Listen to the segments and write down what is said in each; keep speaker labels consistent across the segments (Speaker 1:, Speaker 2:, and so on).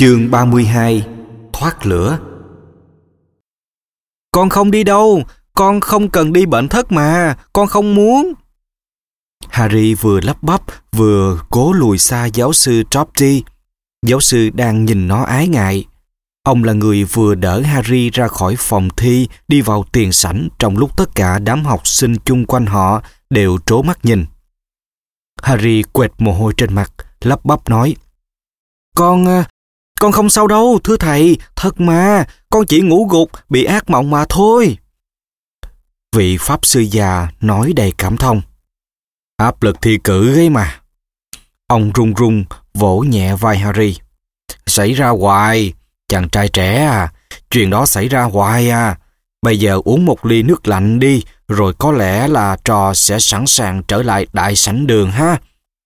Speaker 1: Chương 32 Thoát lửa Con không đi đâu, con không cần đi bệnh thất mà, con không muốn. Harry vừa lắp bắp vừa cố lùi xa giáo sư Tropty. Giáo sư đang nhìn nó ái ngại. Ông là người vừa đỡ Harry ra khỏi phòng thi đi vào tiền sảnh trong lúc tất cả đám học sinh chung quanh họ đều trố mắt nhìn. Harry quệt mồ hôi trên mặt, lắp bắp nói Con, con không sao đâu, thưa thầy, thật mà, con chỉ ngủ gục, bị ác mộng mà thôi. Vị Pháp Sư già nói đầy cảm thông. Áp lực thi cử ấy mà. Ông run run vỗ nhẹ vai Harry. Xảy ra hoài, chàng trai trẻ à, chuyện đó xảy ra hoài à. Bây giờ uống một ly nước lạnh đi, rồi có lẽ là trò sẽ sẵn sàng trở lại đại sảnh đường ha.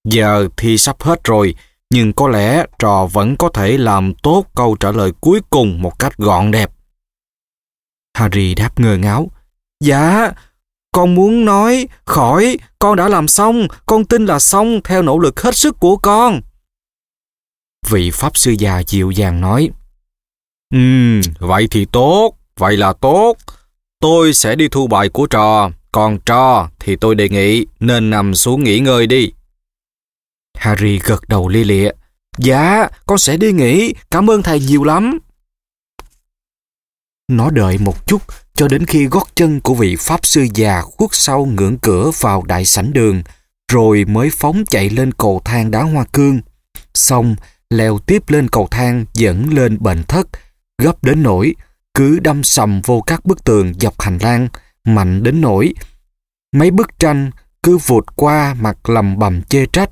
Speaker 1: Giờ thi sắp hết rồi, nhưng có lẽ trò vẫn có thể làm tốt câu trả lời cuối cùng một cách gọn đẹp. Harry đáp ngơ ngáo. Dạ, con muốn nói, khỏi, con đã làm xong, con tin là xong theo nỗ lực hết sức của con. Vị Pháp Sư già dịu dàng nói. Ừm, vậy thì tốt, vậy là tốt. Tôi sẽ đi thu bài của trò, còn trò thì tôi đề nghị nên nằm xuống nghỉ ngơi đi. Harry gật đầu lia lịa. Dạ, con sẽ đi nghỉ, cảm ơn thầy nhiều lắm. Nó đợi một chút cho đến khi gót chân của vị Pháp Sư già khuất sau ngưỡng cửa vào đại sảnh đường, rồi mới phóng chạy lên cầu thang đá hoa cương. Xong, leo tiếp lên cầu thang dẫn lên bệnh thất, gấp đến nỗi cứ đâm sầm vô các bức tường dọc hành lang, mạnh đến nỗi mấy bức tranh cứ vụt qua mặt lầm bầm chê trách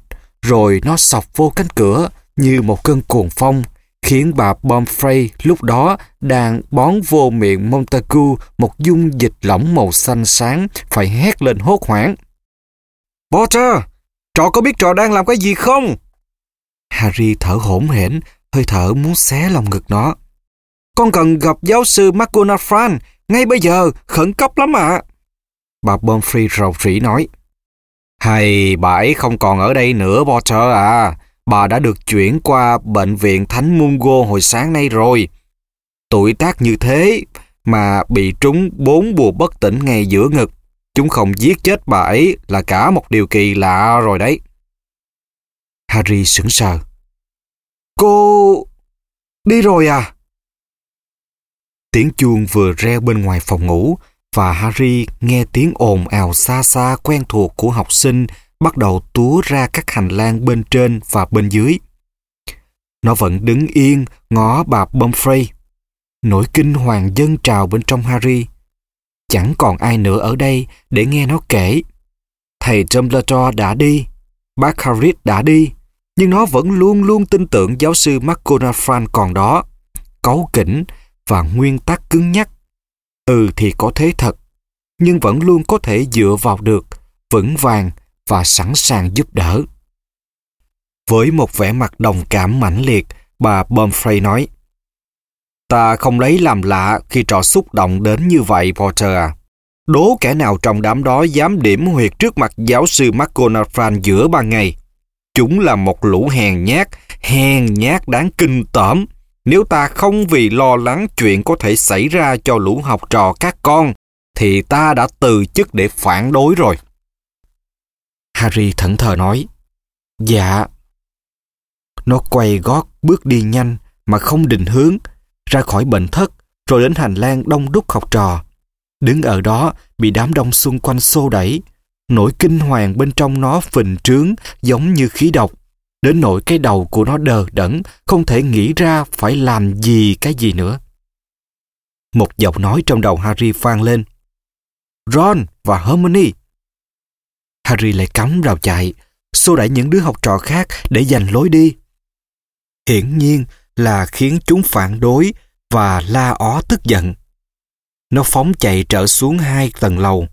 Speaker 1: rồi nó sọc vô cánh cửa như một cơn cuồng phong, khiến bà Bomfrey lúc đó đang bón vô miệng Montagu một dung dịch lỏng màu xanh sáng phải hét lên hốt hoảng. Potter, trò có biết trò đang làm cái gì không? Harry thở hổn hển, hơi thở muốn xé lòng ngực nó. Con cần gặp giáo sư McGonagall ngay bây giờ, khẩn cấp lắm ạ. À. Bà Bomfrey rầu rĩ nói. Hay bà ấy không còn ở đây nữa, Potter à. Bà đã được chuyển qua bệnh viện Thánh Mungo hồi sáng nay rồi. Tuổi tác như thế mà bị trúng bốn bùa bất tỉnh ngay giữa ngực. Chúng không giết chết bà ấy là cả một điều kỳ lạ rồi đấy. Harry sững sờ. Cô... đi rồi à? Tiếng chuông vừa reo bên ngoài phòng ngủ và Harry nghe tiếng ồn ào xa xa quen thuộc của học sinh bắt đầu túa ra các hành lang bên trên và bên dưới. Nó vẫn đứng yên ngó bà Bumfrey. Nỗi kinh hoàng dâng trào bên trong Harry. Chẳng còn ai nữa ở đây để nghe nó kể. Thầy Dumbledore đã đi, bác Harris đã đi, nhưng nó vẫn luôn luôn tin tưởng giáo sư McGonagall còn đó. Cáu kỉnh và nguyên tắc cứng nhắc. Ừ thì có thế thật, nhưng vẫn luôn có thể dựa vào được, vững vàng và sẵn sàng giúp đỡ. Với một vẻ mặt đồng cảm mãnh liệt, bà Bomfrey nói Ta không lấy làm lạ khi trò xúc động đến như vậy, Potter à. Đố kẻ nào trong đám đó dám điểm huyệt trước mặt giáo sư McGonagall giữa ban ngày. Chúng là một lũ hèn nhát, hèn nhát đáng kinh tởm. Nếu ta không vì lo lắng chuyện có thể xảy ra cho lũ học trò các con, thì ta đã từ chức để phản đối rồi. Harry thẫn thờ nói, Dạ. Nó quay gót bước đi nhanh mà không định hướng, ra khỏi bệnh thất, rồi đến hành lang đông đúc học trò. Đứng ở đó, bị đám đông xung quanh xô đẩy. Nỗi kinh hoàng bên trong nó phình trướng giống như khí độc. Đến nỗi cái đầu của nó đờ đẫn, không thể nghĩ ra phải làm gì cái gì nữa. Một giọng nói trong đầu Harry vang lên. Ron và Hermione. Harry lại cắm rào chạy, xô đẩy những đứa học trò khác để giành lối đi. Hiển nhiên là khiến chúng phản đối và la ó tức giận. Nó phóng chạy trở xuống hai tầng lầu,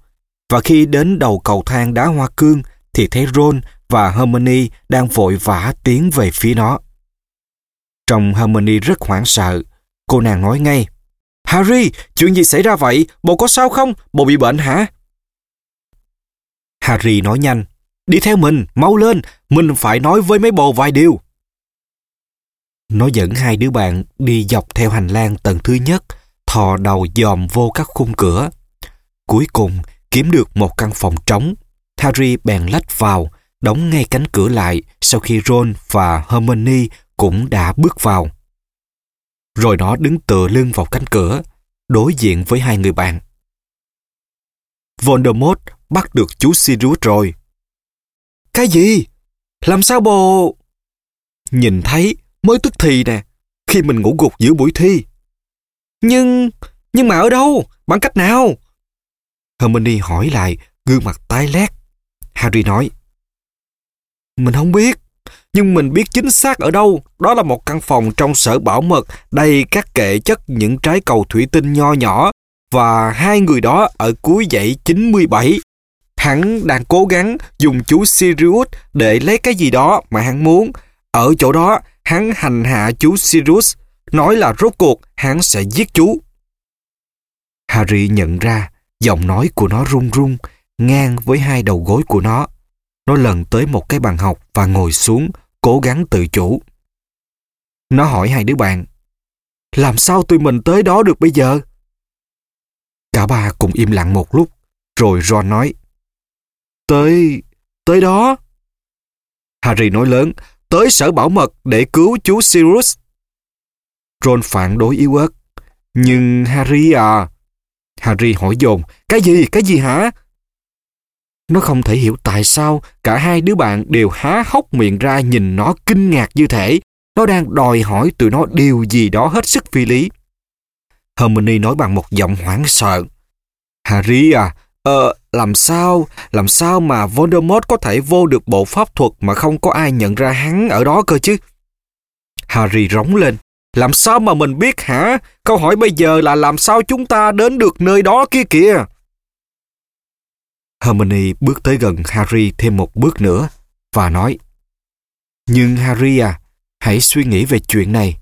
Speaker 1: và khi đến đầu cầu thang đá hoa cương thì thấy Ron và Hermione đang vội vã tiến về phía nó. Trong Hermione rất hoảng sợ, cô nàng nói ngay. Harry, chuyện gì xảy ra vậy? Bố có sao không? Bố bị bệnh hả? Harry nói nhanh. Đi theo mình, mau lên, mình phải nói với mấy bồ vài điều. Nó dẫn hai đứa bạn đi dọc theo hành lang tầng thứ nhất, thò đầu dòm vô các khung cửa. Cuối cùng, kiếm được một căn phòng trống. Harry bèn lách vào, đóng ngay cánh cửa lại sau khi Ron và Hermione cũng đã bước vào. Rồi nó đứng tựa lưng vào cánh cửa, đối diện với hai người bạn. Voldemort bắt được chú Sirius rồi. Cái gì? Làm sao bồ? Nhìn thấy mới tức thì nè, khi mình ngủ gục giữa buổi thi. Nhưng, nhưng mà ở đâu? Bằng cách nào? Hermione hỏi lại, gương mặt tái lét. Harry nói, mình không biết, nhưng mình biết chính xác ở đâu. Đó là một căn phòng trong sở bảo mật đầy các kệ chất những trái cầu thủy tinh nho nhỏ và hai người đó ở cuối dãy 97. Hắn đang cố gắng dùng chú Sirius để lấy cái gì đó mà hắn muốn. Ở chỗ đó, hắn hành hạ chú Sirius, nói là rốt cuộc hắn sẽ giết chú. Harry nhận ra giọng nói của nó run run, ngang với hai đầu gối của nó. Nó lần tới một cái bàn học và ngồi xuống, cố gắng tự chủ. Nó hỏi hai đứa bạn, làm sao tụi mình tới đó được bây giờ? Cả ba cùng im lặng một lúc, rồi Ron nói, Tới, tới đó. Harry nói lớn, tới sở bảo mật để cứu chú Sirius. Ron phản đối yếu ớt. Nhưng Harry à... Harry hỏi dồn, cái gì, cái gì hả? Nó không thể hiểu tại sao cả hai đứa bạn đều há hốc miệng ra nhìn nó kinh ngạc như thể nó đang đòi hỏi tụi nó điều gì đó hết sức phi lý. Hermione nói bằng một giọng hoảng sợ. Harry à, ờ, làm sao, làm sao mà Voldemort có thể vô được bộ pháp thuật mà không có ai nhận ra hắn ở đó cơ chứ? Harry rống lên. Làm sao mà mình biết hả? Câu hỏi bây giờ là làm sao chúng ta đến được nơi đó kia kìa? Hermione bước tới gần Harry thêm một bước nữa và nói Nhưng Harry à, hãy suy nghĩ về chuyện này.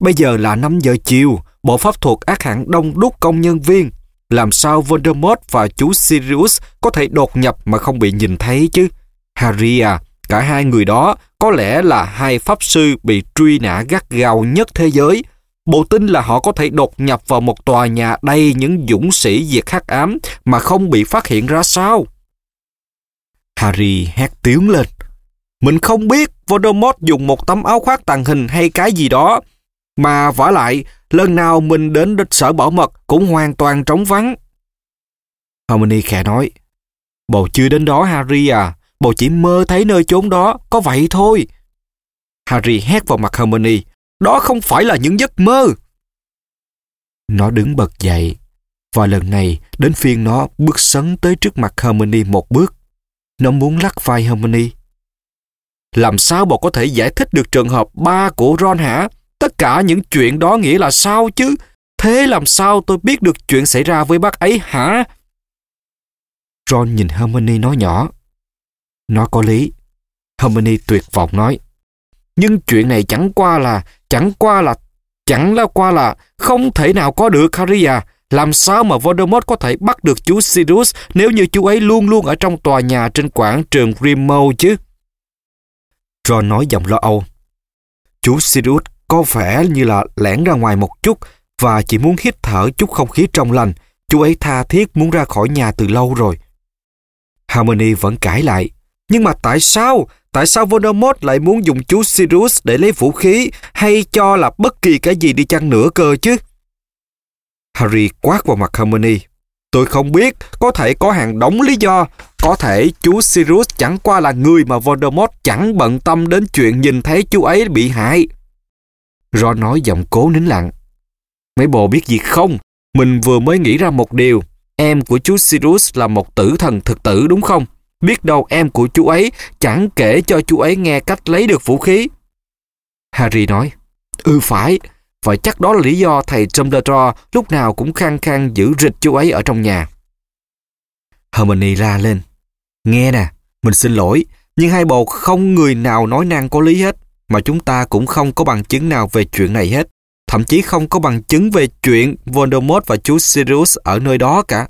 Speaker 1: Bây giờ là 5 giờ chiều, bộ pháp thuật ác hẳn đông đúc công nhân viên. Làm sao Voldemort và chú Sirius có thể đột nhập mà không bị nhìn thấy chứ? Harry à, cả hai người đó có lẽ là hai pháp sư bị truy nã gắt gao nhất thế giới. Bộ tin là họ có thể đột nhập vào một tòa nhà đầy những dũng sĩ diệt hắc ám mà không bị phát hiện ra sao? Harry hét tiếng lên. Mình không biết Voldemort dùng một tấm áo khoác tàng hình hay cái gì đó. Mà vả lại, lần nào mình đến sở bảo mật cũng hoàn toàn trống vắng. Hermione khẽ nói, Bầu chưa đến đó Harry à, bầu chỉ mơ thấy nơi chốn đó, có vậy thôi. Harry hét vào mặt Hermione, đó không phải là những giấc mơ. Nó đứng bật dậy, và lần này đến phiên nó bước sấn tới trước mặt Hermione một bước. Nó muốn lắc vai Hermione. Làm sao bà có thể giải thích được trường hợp ba của Ron hả? Tất cả những chuyện đó nghĩa là sao chứ? Thế làm sao tôi biết được chuyện xảy ra với bác ấy hả? Ron nhìn Hermione nói nhỏ. Nó có lý. Hermione tuyệt vọng nói. Nhưng chuyện này chẳng qua là, chẳng qua là, chẳng là qua là, không thể nào có được Harry à. Làm sao mà Voldemort có thể bắt được chú Sirius nếu như chú ấy luôn luôn ở trong tòa nhà trên quảng trường Grimmauld chứ? Ron nói giọng lo âu. Chú Sirius có vẻ như là lẻn ra ngoài một chút và chỉ muốn hít thở chút không khí trong lành. Chú ấy tha thiết muốn ra khỏi nhà từ lâu rồi. Harmony vẫn cãi lại. Nhưng mà tại sao? Tại sao Voldemort lại muốn dùng chú Sirius để lấy vũ khí hay cho là bất kỳ cái gì đi chăng nữa cơ chứ? Harry quát vào mặt Hermione. Tôi không biết, có thể có hàng đống lý do. Có thể chú Sirius chẳng qua là người mà Voldemort chẳng bận tâm đến chuyện nhìn thấy chú ấy bị hại. Ron nói giọng cố nín lặng. Mấy bồ biết gì không? Mình vừa mới nghĩ ra một điều. Em của chú Sirius là một tử thần thực tử đúng không? Biết đâu em của chú ấy chẳng kể cho chú ấy nghe cách lấy được vũ khí. Harry nói, Ừ phải, và chắc đó là lý do thầy Dumbledore lúc nào cũng khăng khăng giữ rịch chú ấy ở trong nhà. Hermione la lên. Nghe nè, mình xin lỗi, nhưng hai bột không người nào nói năng có lý hết, mà chúng ta cũng không có bằng chứng nào về chuyện này hết. Thậm chí không có bằng chứng về chuyện Voldemort và chú Sirius ở nơi đó cả.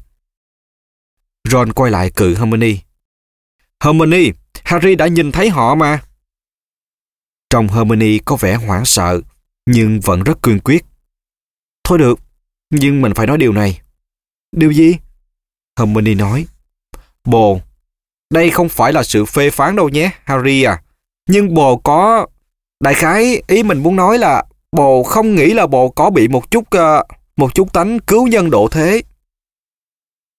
Speaker 1: Ron quay lại cự Hermione. Hermione, Harry đã nhìn thấy họ mà. Trong Hermione có vẻ hoảng sợ nhưng vẫn rất cương quyết. Thôi được, nhưng mình phải nói điều này. Điều gì? Hermione nói. Bồ, đây không phải là sự phê phán đâu nhé, Harry à. Nhưng bồ có... Đại khái, ý mình muốn nói là bồ không nghĩ là bồ có bị một chút... Uh, một chút tánh cứu nhân độ thế.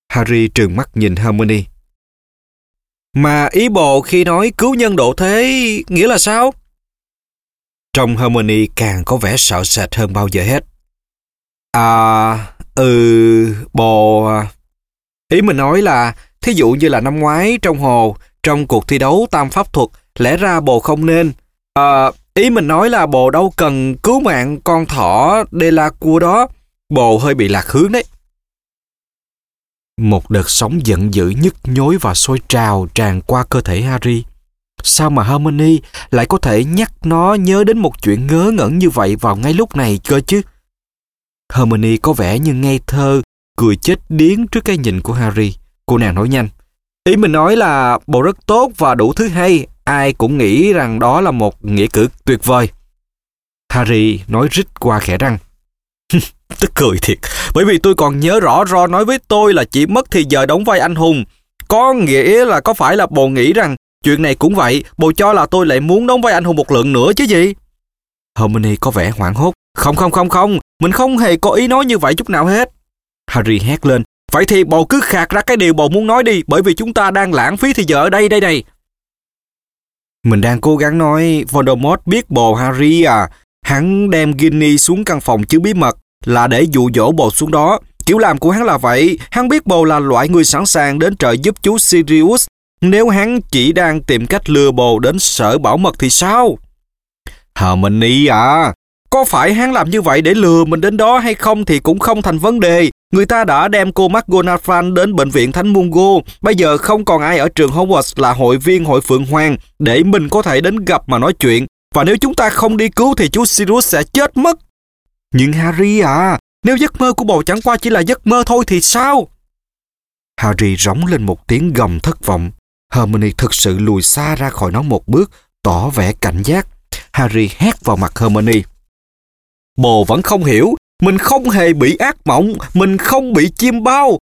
Speaker 1: Harry trừng mắt nhìn Hermione. Mà ý bộ khi nói cứu nhân độ thế nghĩa là sao? Trong Harmony càng có vẻ sợ sệt hơn bao giờ hết. À, ừ, bồ... Ý mình nói là, thí dụ như là năm ngoái trong hồ, trong cuộc thi đấu tam pháp thuật, lẽ ra bồ không nên. À, ý mình nói là bồ đâu cần cứu mạng con thỏ Delacua đó. Bồ hơi bị lạc hướng đấy. Một đợt sóng giận dữ nhức nhối và sôi trào tràn qua cơ thể Harry. Sao mà Hermione lại có thể nhắc nó nhớ đến một chuyện ngớ ngẩn như vậy vào ngay lúc này cơ chứ? Hermione có vẻ như ngây thơ, cười chết điếng trước cái nhìn của Harry. Cô nàng nói nhanh. Ý mình nói là bộ rất tốt và đủ thứ hay. Ai cũng nghĩ rằng đó là một nghĩa cử tuyệt vời. Harry nói rít qua khẽ răng. Tức cười thiệt, bởi vì tôi còn nhớ rõ ro nói với tôi là chỉ mất thì giờ đóng vai anh hùng. Có nghĩa là có phải là bồ nghĩ rằng chuyện này cũng vậy, bồ cho là tôi lại muốn đóng vai anh hùng một lượng nữa chứ gì? Hermione có vẻ hoảng hốt. Không không không không, mình không hề có ý nói như vậy chút nào hết. Harry hét lên. Vậy thì bồ cứ khạc ra cái điều bồ muốn nói đi, bởi vì chúng ta đang lãng phí thì giờ ở đây đây này. Mình đang cố gắng nói Voldemort biết bồ Harry à. Hắn đem Ginny xuống căn phòng chứa bí mật là để dụ dỗ bồ xuống đó. Kiểu làm của hắn là vậy, hắn biết bồ là loại người sẵn sàng đến trợ giúp chú Sirius. Nếu hắn chỉ đang tìm cách lừa bồ đến sở bảo mật thì sao? Hermione à, có phải hắn làm như vậy để lừa mình đến đó hay không thì cũng không thành vấn đề. Người ta đã đem cô McGonagall đến bệnh viện Thánh Mungo. Bây giờ không còn ai ở trường Hogwarts là hội viên hội Phượng Hoàng để mình có thể đến gặp mà nói chuyện. Và nếu chúng ta không đi cứu thì chú Sirius sẽ chết mất. Nhưng Harry à, nếu giấc mơ của bồ chẳng qua chỉ là giấc mơ thôi thì sao? Harry rống lên một tiếng gầm thất vọng. Hermione thực sự lùi xa ra khỏi nó một bước, tỏ vẻ cảnh giác. Harry hét vào mặt Hermione. Bồ vẫn không hiểu, mình không hề bị ác mộng, mình không bị chim bao.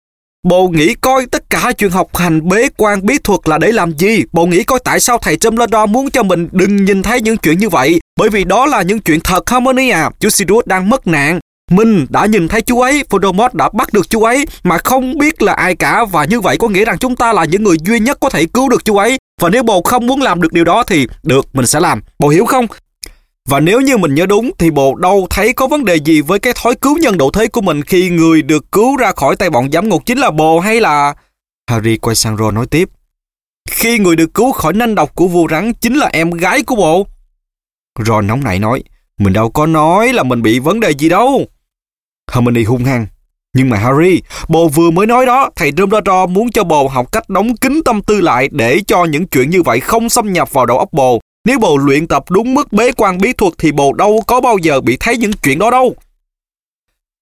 Speaker 1: Bồ nghĩ coi tất cả chuyện học hành bế quan bí thuật là để làm gì? Bồ nghĩ coi tại sao thầy Dumbledore muốn cho mình đừng nhìn thấy những chuyện như vậy? Bởi vì đó là những chuyện thật Harmony à. Chú Sirius đang mất nạn. Mình đã nhìn thấy chú ấy, Voldemort đã bắt được chú ấy mà không biết là ai cả và như vậy có nghĩa rằng chúng ta là những người duy nhất có thể cứu được chú ấy. Và nếu bồ không muốn làm được điều đó thì được, mình sẽ làm. Bồ hiểu không? Và nếu như mình nhớ đúng thì bộ đâu thấy có vấn đề gì với cái thói cứu nhân độ thế của mình khi người được cứu ra khỏi tay bọn giám ngục chính là bồ hay là... Harry quay sang Ron nói tiếp. Khi người được cứu khỏi nanh độc của vua rắn chính là em gái của bộ. Ron nóng nảy nói, mình đâu có nói là mình bị vấn đề gì đâu. Hermione hung hăng. Nhưng mà Harry, bồ vừa mới nói đó, thầy Dumbledore muốn cho bồ học cách đóng kín tâm tư lại để cho những chuyện như vậy không xâm nhập vào đầu óc bồ. Nếu bồ luyện tập đúng mức bế quan bí thuật thì bồ đâu có bao giờ bị thấy những chuyện đó đâu.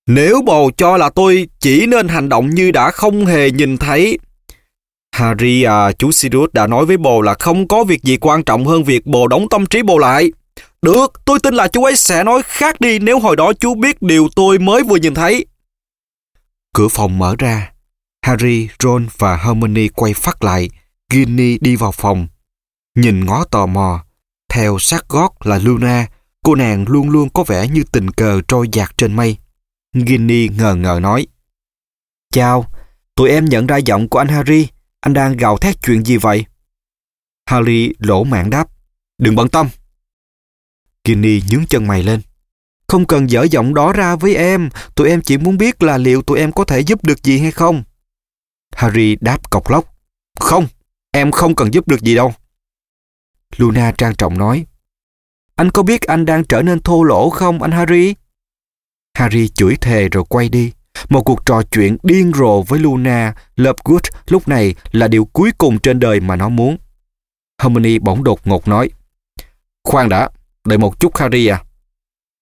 Speaker 1: Nếu bồ cho là tôi chỉ nên hành động như đã không hề nhìn thấy. Harry à, chú Sirius đã nói với bồ là không có việc gì quan trọng hơn việc bồ đóng tâm trí bồ lại. Được, tôi tin là chú ấy sẽ nói khác đi nếu hồi đó chú biết điều tôi mới vừa nhìn thấy. Cửa phòng mở ra. Harry, Ron và Hermione quay phát lại. Ginny đi vào phòng. Nhìn ngó tò mò, theo sát gót là Luna, cô nàng luôn luôn có vẻ như tình cờ trôi dạt trên mây. Ginny ngờ ngờ nói. Chào, tụi em nhận ra giọng của anh Harry. Anh đang gào thét chuyện gì vậy? Harry lỗ mạng đáp. Đừng bận tâm. Ginny nhướng chân mày lên. Không cần dở giọng đó ra với em, tụi em chỉ muốn biết là liệu tụi em có thể giúp được gì hay không. Harry đáp cọc lóc. Không, em không cần giúp được gì đâu. Luna trang trọng nói. Anh có biết anh đang trở nên thô lỗ không, anh Harry? Harry chửi thề rồi quay đi. Một cuộc trò chuyện điên rồ với Luna, Lovegood lúc này là điều cuối cùng trên đời mà nó muốn. Hermione bỗng đột ngột nói. Khoan đã, đợi một chút Harry à.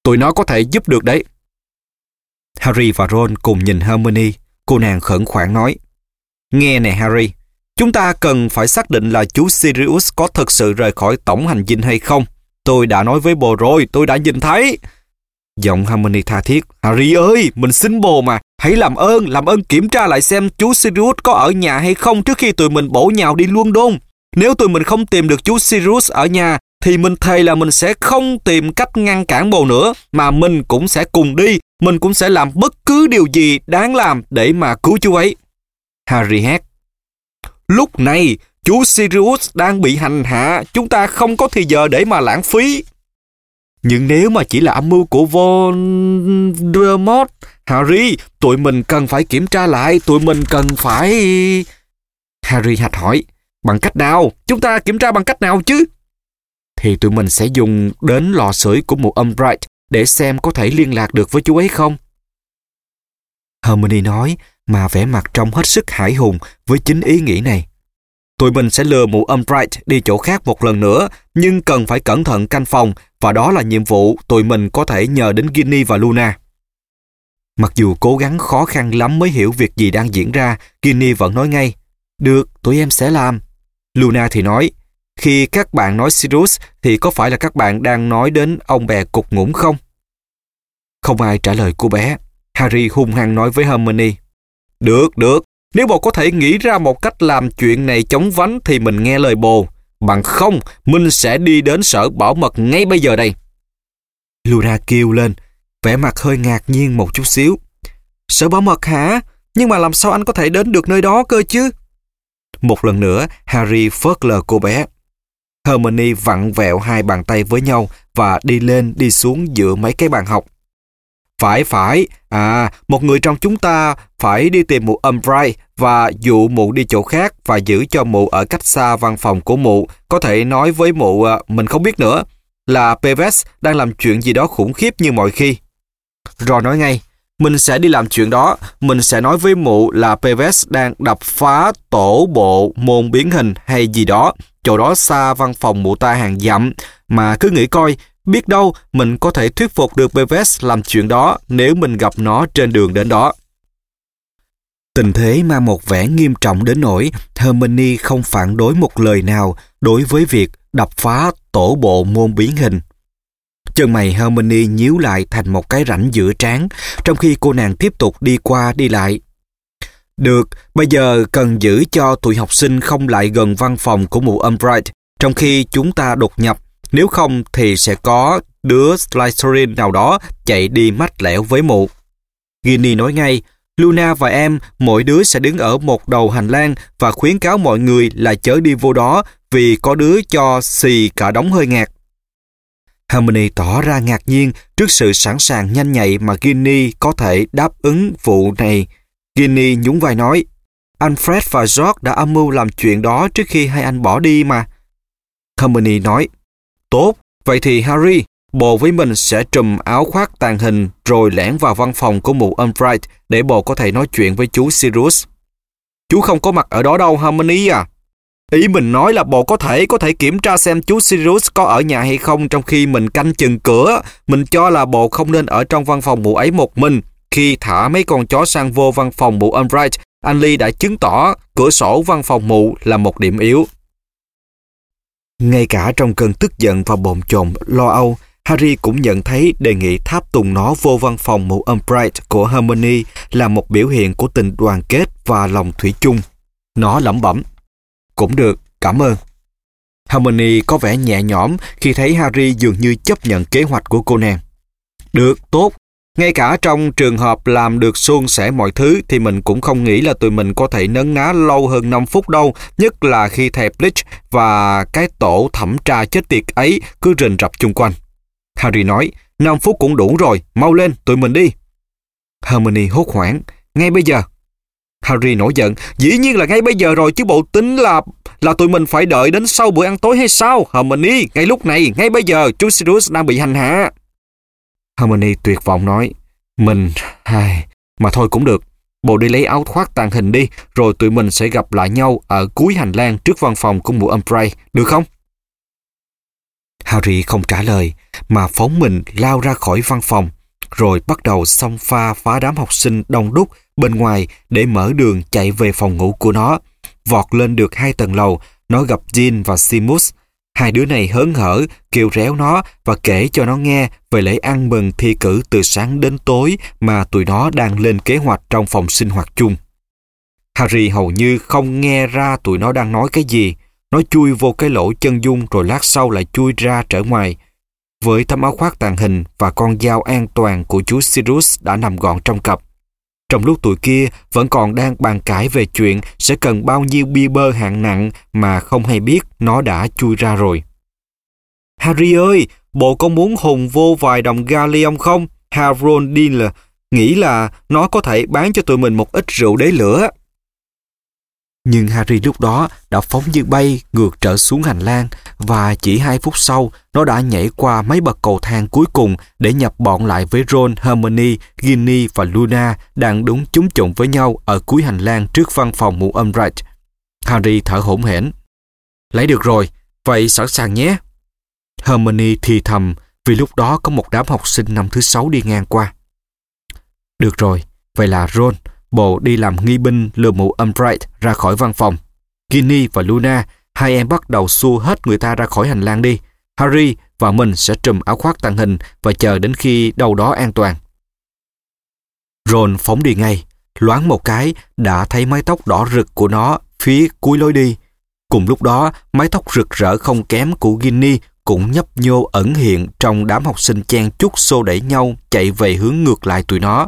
Speaker 1: Tụi nó có thể giúp được đấy. Harry và Ron cùng nhìn Hermione. Cô nàng khẩn khoản nói. Nghe nè Harry, Chúng ta cần phải xác định là chú Sirius có thực sự rời khỏi tổng hành dinh hay không. Tôi đã nói với bồ rồi, tôi đã nhìn thấy. Giọng Harmony tha thiết. Harry ơi, mình xin bồ mà. Hãy làm ơn, làm ơn kiểm tra lại xem chú Sirius có ở nhà hay không trước khi tụi mình bổ nhào đi luôn đôn. Nếu tụi mình không tìm được chú Sirius ở nhà, thì mình thề là mình sẽ không tìm cách ngăn cản bồ nữa, mà mình cũng sẽ cùng đi, mình cũng sẽ làm bất cứ điều gì đáng làm để mà cứu chú ấy. Harry hét. Lúc này, chú Sirius đang bị hành hạ, chúng ta không có thời giờ để mà lãng phí. Nhưng nếu mà chỉ là âm mưu của Voldemort, Harry, tụi mình cần phải kiểm tra lại, tụi mình cần phải... Harry hạch hỏi, bằng cách nào? Chúng ta kiểm tra bằng cách nào chứ? Thì tụi mình sẽ dùng đến lò sưởi của một Umbright để xem có thể liên lạc được với chú ấy không. Hermione nói mà vẻ mặt trông hết sức hải hùng với chính ý nghĩ này. Tụi mình sẽ lừa mụ Umbright đi chỗ khác một lần nữa, nhưng cần phải cẩn thận canh phòng và đó là nhiệm vụ tụi mình có thể nhờ đến Ginny và Luna. Mặc dù cố gắng khó khăn lắm mới hiểu việc gì đang diễn ra, Ginny vẫn nói ngay, được, tụi em sẽ làm. Luna thì nói, khi các bạn nói Sirius thì có phải là các bạn đang nói đến ông bè cục ngủm không? Không ai trả lời cô bé. Harry hung hăng nói với Hermione. Được, được. Nếu bồ có thể nghĩ ra một cách làm chuyện này chống vánh thì mình nghe lời bồ. Bằng không, mình sẽ đi đến sở bảo mật ngay bây giờ đây. Luna kêu lên, vẻ mặt hơi ngạc nhiên một chút xíu. Sở bảo mật hả? Nhưng mà làm sao anh có thể đến được nơi đó cơ chứ? Một lần nữa, Harry phớt lờ cô bé. Hermione vặn vẹo hai bàn tay với nhau và đi lên đi xuống giữa mấy cái bàn học. Phải phải, à, một người trong chúng ta phải đi tìm mụ Umbridge và dụ mụ đi chỗ khác và giữ cho mụ ở cách xa văn phòng của mụ. Có thể nói với mụ, à, mình không biết nữa, là Peves đang làm chuyện gì đó khủng khiếp như mọi khi. Rồi nói ngay, mình sẽ đi làm chuyện đó, mình sẽ nói với mụ là Peves đang đập phá tổ bộ môn biến hình hay gì đó, chỗ đó xa văn phòng mụ ta hàng dặm, mà cứ nghĩ coi, biết đâu mình có thể thuyết phục được Peves làm chuyện đó nếu mình gặp nó trên đường đến đó. Tình thế mang một vẻ nghiêm trọng đến nỗi Hermione không phản đối một lời nào đối với việc đập phá tổ bộ môn biến hình. Chân mày Hermione nhíu lại thành một cái rãnh giữa trán, trong khi cô nàng tiếp tục đi qua đi lại. Được, bây giờ cần giữ cho tụi học sinh không lại gần văn phòng của mụ Umbright, trong khi chúng ta đột nhập. Nếu không thì sẽ có đứa Slytherin nào đó chạy đi mách lẻo với mụ. Ginny nói ngay, Luna và em, mỗi đứa sẽ đứng ở một đầu hành lang và khuyến cáo mọi người là chớ đi vô đó vì có đứa cho xì cả đống hơi ngạt. Harmony tỏ ra ngạc nhiên trước sự sẵn sàng nhanh nhạy mà Ginny có thể đáp ứng vụ này. Ginny nhún vai nói, anh Fred và George đã âm mưu làm chuyện đó trước khi hai anh bỏ đi mà. Harmony nói, tốt, vậy thì Harry, bồ với mình sẽ trùm áo khoác tàn hình rồi lẻn vào văn phòng của mụ Umbright để bồ có thể nói chuyện với chú Sirius. Chú không có mặt ở đó đâu Harmony à? Ý mình nói là bồ có thể có thể kiểm tra xem chú Sirius có ở nhà hay không trong khi mình canh chừng cửa. Mình cho là bồ không nên ở trong văn phòng mụ ấy một mình. Khi thả mấy con chó sang vô văn phòng mụ Umbright, anh Lee đã chứng tỏ cửa sổ văn phòng mụ là một điểm yếu. Ngay cả trong cơn tức giận và bồn chồn lo âu, Harry cũng nhận thấy đề nghị tháp tùng nó vô văn phòng mụ Umbright của Hermione là một biểu hiện của tình đoàn kết và lòng thủy chung. Nó lẩm bẩm. Cũng được, cảm ơn. Hermione có vẻ nhẹ nhõm khi thấy Harry dường như chấp nhận kế hoạch của cô nàng. Được, tốt. Ngay cả trong trường hợp làm được suôn sẻ mọi thứ thì mình cũng không nghĩ là tụi mình có thể nấn ná lâu hơn 5 phút đâu, nhất là khi thầy Bleach và cái tổ thẩm tra chết tiệt ấy cứ rình rập chung quanh. Harry nói, 5 phút cũng đủ rồi, mau lên, tụi mình đi. Hermione hốt hoảng, ngay bây giờ. Harry nổi giận, dĩ nhiên là ngay bây giờ rồi chứ bộ tính là là tụi mình phải đợi đến sau bữa ăn tối hay sao? Hermione, ngay lúc này, ngay bây giờ, chú Sirius đang bị hành hạ. Harmony tuyệt vọng nói, mình, ai, mà thôi cũng được. Bộ đi lấy áo khoác tàn hình đi, rồi tụi mình sẽ gặp lại nhau ở cuối hành lang trước văn phòng của mụ Umbray, được không? Harry không trả lời, mà phóng mình lao ra khỏi văn phòng, rồi bắt đầu xông pha phá đám học sinh đông đúc bên ngoài để mở đường chạy về phòng ngủ của nó. Vọt lên được hai tầng lầu, nó gặp Jean và Simus. Hai đứa này hớn hở, kêu réo nó và kể cho nó nghe về lễ ăn mừng thi cử từ sáng đến tối mà tụi nó đang lên kế hoạch trong phòng sinh hoạt chung. Harry hầu như không nghe ra tụi nó đang nói cái gì. Nó chui vô cái lỗ chân dung rồi lát sau lại chui ra trở ngoài. Với tấm áo khoác tàn hình và con dao an toàn của chú Sirius đã nằm gọn trong cặp. Trong lúc tụi kia vẫn còn đang bàn cãi về chuyện sẽ cần bao nhiêu bia bơ hạng nặng mà không hay biết nó đã chui ra rồi. Harry ơi, bộ có muốn hùng vô vài đồng galleon không? Harold Dean nghĩ là nó có thể bán cho tụi mình một ít rượu đế lửa. Nhưng Harry lúc đó đã phóng như bay ngược trở xuống hành lang và chỉ hai phút sau nó đã nhảy qua mấy bậc cầu thang cuối cùng để nhập bọn lại với Ron, Hermione, Ginny và Luna đang đúng chúng trụng với nhau ở cuối hành lang trước văn phòng mụ Umbridge. Harry thở hổn hển. Lấy được rồi, vậy sẵn sàng nhé. Hermione thì thầm vì lúc đó có một đám học sinh năm thứ sáu đi ngang qua. Được rồi, vậy là Ron, Bộ đi làm nghi binh lừa mụ Umbright ra khỏi văn phòng. Ginny và Luna, hai em bắt đầu xua hết người ta ra khỏi hành lang đi. Harry và mình sẽ trùm áo khoác tàng hình và chờ đến khi đâu đó an toàn. Ron phóng đi ngay, loáng một cái đã thấy mái tóc đỏ rực của nó phía cuối lối đi. Cùng lúc đó, mái tóc rực rỡ không kém của Ginny cũng nhấp nhô ẩn hiện trong đám học sinh chen chúc xô đẩy nhau chạy về hướng ngược lại tụi nó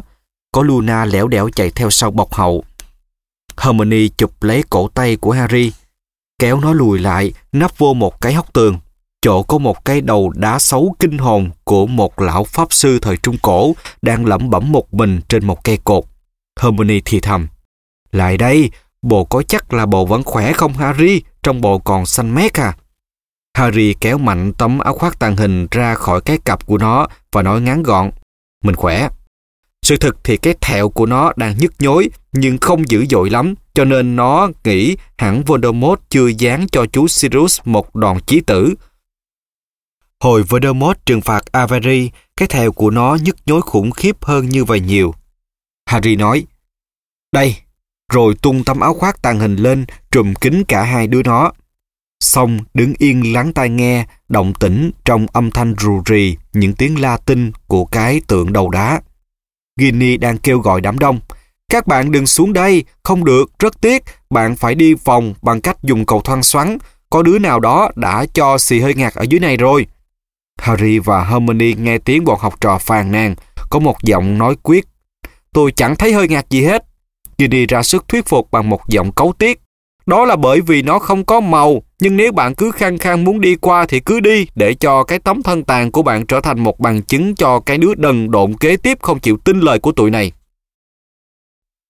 Speaker 1: có Luna lẻo đẻo chạy theo sau bọc hậu. Hermione chụp lấy cổ tay của Harry, kéo nó lùi lại, nắp vô một cái hốc tường. Chỗ có một cái đầu đá xấu kinh hồn của một lão pháp sư thời Trung Cổ đang lẩm bẩm một mình trên một cây cột. Hermione thì thầm. Lại đây, bộ có chắc là bộ vẫn khỏe không Harry? Trong bộ còn xanh mét à? Harry kéo mạnh tấm áo khoác tàng hình ra khỏi cái cặp của nó và nói ngắn gọn. Mình khỏe. Sự thực thì cái thẹo của nó đang nhức nhối nhưng không dữ dội lắm cho nên nó nghĩ hẳn Voldemort chưa dán cho chú Sirius một đòn chí tử. Hồi Voldemort trừng phạt Avery, cái thẹo của nó nhức nhối khủng khiếp hơn như vậy nhiều. Harry nói, Đây, rồi tung tấm áo khoác tàn hình lên, trùm kín cả hai đứa nó. Xong đứng yên lắng tai nghe, động tĩnh trong âm thanh rù rì, những tiếng Latin của cái tượng đầu đá. Ginny đang kêu gọi đám đông. Các bạn đừng xuống đây, không được, rất tiếc, bạn phải đi vòng bằng cách dùng cầu thang xoắn. Có đứa nào đó đã cho xì hơi ngạt ở dưới này rồi. Harry và Hermione nghe tiếng bọn học trò phàn nàn, có một giọng nói quyết. Tôi chẳng thấy hơi ngạt gì hết. Ginny ra sức thuyết phục bằng một giọng cấu tiết. Đó là bởi vì nó không có màu, nhưng nếu bạn cứ khăng khăng muốn đi qua thì cứ đi để cho cái tấm thân tàn của bạn trở thành một bằng chứng cho cái đứa đần độn kế tiếp không chịu tin lời của tụi này.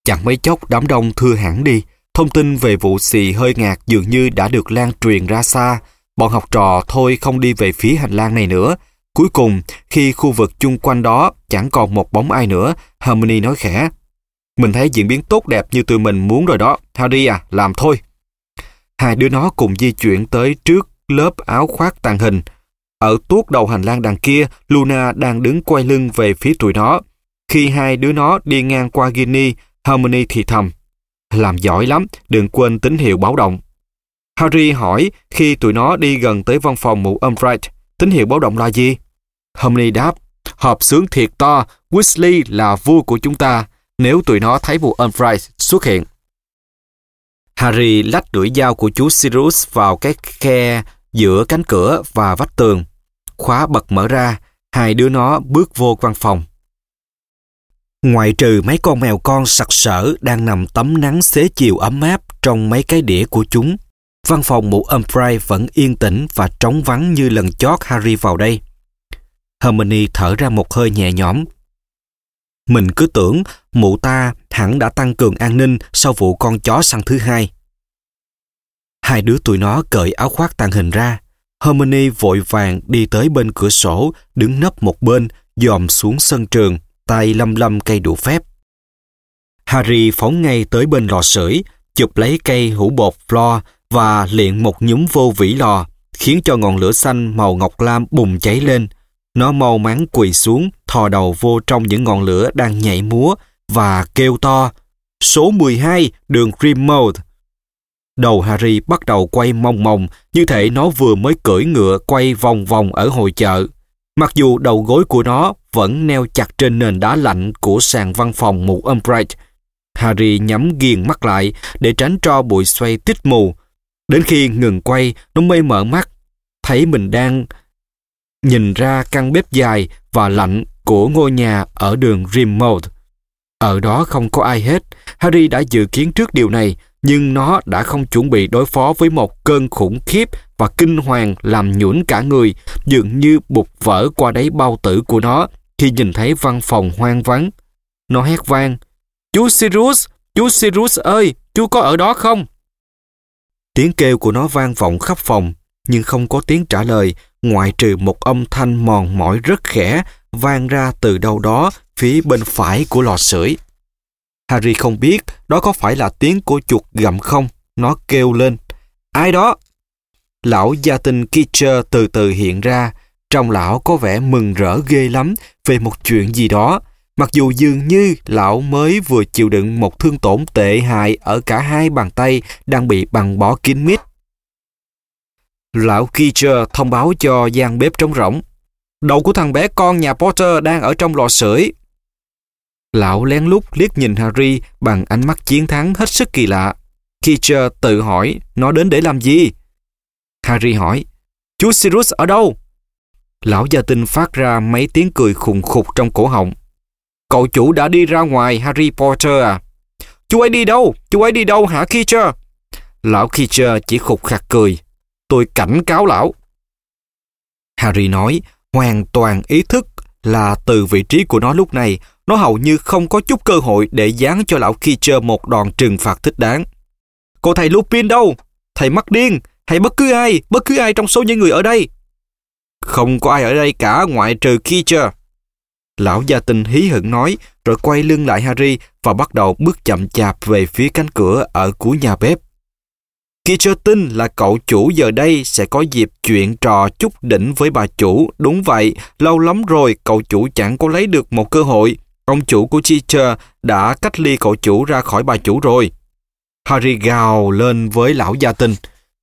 Speaker 1: Chẳng mấy chốc đám đông thưa hẳn đi, thông tin về vụ xì hơi ngạt dường như đã được lan truyền ra xa. Bọn học trò thôi không đi về phía hành lang này nữa. Cuối cùng, khi khu vực chung quanh đó chẳng còn một bóng ai nữa, Harmony nói khẽ. Mình thấy diễn biến tốt đẹp như tụi mình muốn rồi đó. Harry à, làm thôi. Hai đứa nó cùng di chuyển tới trước lớp áo khoác tàng hình. Ở tuốt đầu hành lang đằng kia, Luna đang đứng quay lưng về phía tụi nó. Khi hai đứa nó đi ngang qua Ginny, Harmony thì thầm. Làm giỏi lắm, đừng quên tín hiệu báo động. Harry hỏi khi tụi nó đi gần tới văn phòng mụ Umbridge, tín hiệu báo động là gì? Harmony đáp, họp sướng thiệt to, Weasley là vua của chúng ta, nếu tụi nó thấy mụ Umbridge xuất hiện. Harry lách đuổi dao của chú Sirius vào cái khe giữa cánh cửa và vách tường. Khóa bật mở ra, hai đứa nó bước vô văn phòng. Ngoại trừ mấy con mèo con sặc sỡ đang nằm tắm nắng xế chiều ấm áp trong mấy cái đĩa của chúng, văn phòng mụ Umbridge vẫn yên tĩnh và trống vắng như lần chót Harry vào đây. Hermione thở ra một hơi nhẹ nhõm. Mình cứ tưởng mụ ta hẳn đã tăng cường an ninh sau vụ con chó săn thứ hai. Hai đứa tụi nó cởi áo khoác tàng hình ra. Hermione vội vàng đi tới bên cửa sổ, đứng nấp một bên, dòm xuống sân trường, tay lâm lâm cây đũa phép. Harry phóng ngay tới bên lò sưởi, chụp lấy cây hũ bột floor và liện một nhúm vô vỉ lò, khiến cho ngọn lửa xanh màu ngọc lam bùng cháy lên. Nó mau mắn quỳ xuống, thò đầu vô trong những ngọn lửa đang nhảy múa và kêu to. Số 12, đường Grimmauld. Đầu Harry bắt đầu quay mong mong, như thể nó vừa mới cưỡi ngựa quay vòng vòng ở hội chợ. Mặc dù đầu gối của nó vẫn neo chặt trên nền đá lạnh của sàn văn phòng mụ Umbridge, Harry nhắm nghiền mắt lại để tránh cho bụi xoay tít mù. Đến khi ngừng quay, nó mê mở mắt, thấy mình đang nhìn ra căn bếp dài và lạnh của ngôi nhà ở đường Rimmold. Ở đó không có ai hết. Harry đã dự kiến trước điều này, nhưng nó đã không chuẩn bị đối phó với một cơn khủng khiếp và kinh hoàng làm nhũn cả người, dường như bục vỡ qua đáy bao tử của nó khi nhìn thấy văn phòng hoang vắng. Nó hét vang, Chú Sirius, chú Sirius ơi, chú có ở đó không? Tiếng kêu của nó vang vọng khắp phòng, nhưng không có tiếng trả lời, ngoại trừ một âm thanh mòn mỏi rất khẽ vang ra từ đâu đó phía bên phải của lò sưởi. Harry không biết đó có phải là tiếng của chuột gặm không. Nó kêu lên. Ai đó? Lão gia tinh Kitcher từ từ hiện ra. Trong lão có vẻ mừng rỡ ghê lắm về một chuyện gì đó. Mặc dù dường như lão mới vừa chịu đựng một thương tổn tệ hại ở cả hai bàn tay đang bị bằng bó kín mít. Lão Kitcher thông báo cho gian bếp trống rỗng. Đầu của thằng bé con nhà Potter đang ở trong lò sưởi. Lão lén lút liếc nhìn Harry bằng ánh mắt chiến thắng hết sức kỳ lạ. Kitcher tự hỏi nó đến để làm gì? Harry hỏi, chú Sirius ở đâu? Lão gia tinh phát ra mấy tiếng cười khùng khục trong cổ họng. Cậu chủ đã đi ra ngoài Harry Potter à? Chú ấy đi đâu? Chú ấy đi đâu hả Kitcher? Lão Kitcher chỉ khục khạc cười. Tôi cảnh cáo lão. Harry nói, hoàn toàn ý thức là từ vị trí của nó lúc này, nó hầu như không có chút cơ hội để dán cho lão Kitcher một đòn trừng phạt thích đáng. Cô thầy Lupin đâu? Thầy mắc điên, hay bất cứ ai, bất cứ ai trong số những người ở đây. Không có ai ở đây cả ngoại trừ Kitcher. Lão gia tinh hí hửng nói, rồi quay lưng lại Harry và bắt đầu bước chậm chạp về phía cánh cửa ở cuối nhà bếp. Kitcher tin là cậu chủ giờ đây sẽ có dịp chuyện trò chút đỉnh với bà chủ. Đúng vậy, lâu lắm rồi cậu chủ chẳng có lấy được một cơ hội. Ông chủ của Teacher đã cách ly cậu chủ ra khỏi bà chủ rồi. Harry gào lên với lão gia tinh.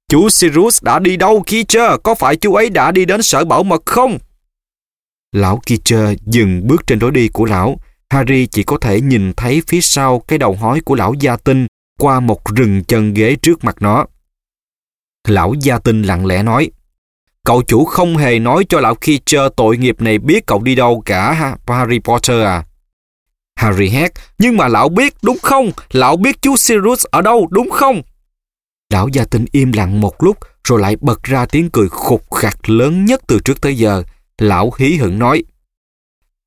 Speaker 1: Chú Sirius đã đi đâu Teacher? Có phải chú ấy đã đi đến sở bảo mật không? Lão Teacher dừng bước trên lối đi của lão. Harry chỉ có thể nhìn thấy phía sau cái đầu hói của lão gia tinh qua một rừng chân ghế trước mặt nó. Lão gia tinh lặng lẽ nói, Cậu chủ không hề nói cho lão Kitcher tội nghiệp này biết cậu đi đâu cả Harry Potter à. Harry hét, nhưng mà lão biết đúng không? Lão biết chú Sirius ở đâu đúng không? Lão gia tinh im lặng một lúc rồi lại bật ra tiếng cười khục khặt lớn nhất từ trước tới giờ. Lão hí hửng nói,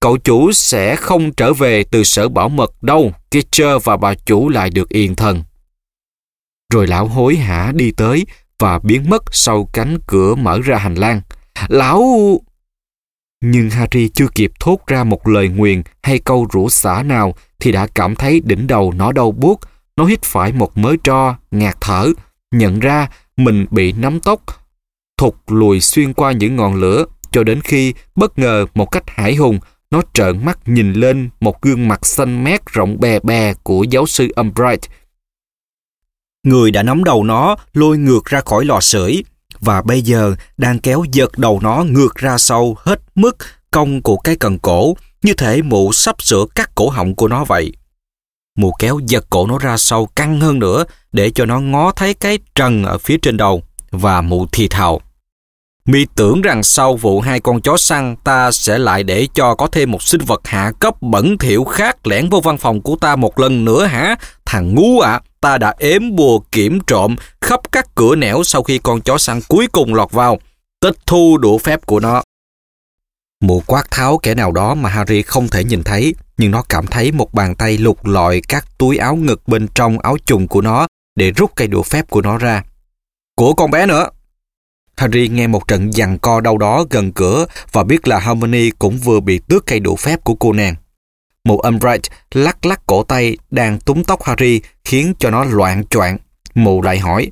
Speaker 1: Cậu chủ sẽ không trở về từ sở bảo mật đâu, Kitcher và bà chủ lại được yên thân. Rồi lão hối hả đi tới và biến mất sau cánh cửa mở ra hành lang. Lão... Nhưng Harry chưa kịp thốt ra một lời nguyền hay câu rủa xả nào thì đã cảm thấy đỉnh đầu nó đau buốt. Nó hít phải một mớ tro, ngạt thở, nhận ra mình bị nắm tóc, thụt lùi xuyên qua những ngọn lửa cho đến khi bất ngờ một cách hải hùng nó trợn mắt nhìn lên một gương mặt xanh mét rộng bè bè của giáo sư Umbright Người đã nắm đầu nó lôi ngược ra khỏi lò sưởi và bây giờ đang kéo giật đầu nó ngược ra sau hết mức cong của cái cần cổ như thể mụ sắp sửa cắt cổ họng của nó vậy. Mụ kéo giật cổ nó ra sau căng hơn nữa để cho nó ngó thấy cái trần ở phía trên đầu và mụ thì thào. Mi tưởng rằng sau vụ hai con chó săn ta sẽ lại để cho có thêm một sinh vật hạ cấp bẩn thỉu khác lẻn vô văn phòng của ta một lần nữa hả? Thằng ngu ạ, à, ta đã ếm bùa kiểm trộm khắp các cửa nẻo sau khi con chó săn cuối cùng lọt vào. Tịch thu đủ phép của nó. Mụ quát tháo kẻ nào đó mà Harry không thể nhìn thấy, nhưng nó cảm thấy một bàn tay lục lọi các túi áo ngực bên trong áo chùng của nó để rút cây đũa phép của nó ra. Của con bé nữa. Harry nghe một trận giằng co đâu đó gần cửa và biết là Harmony cũng vừa bị tước cây đũa phép của cô nàng. Mụ Umbright lắc lắc cổ tay đang túm tóc Harry khiến cho nó loạn choạng. Mụ lại hỏi,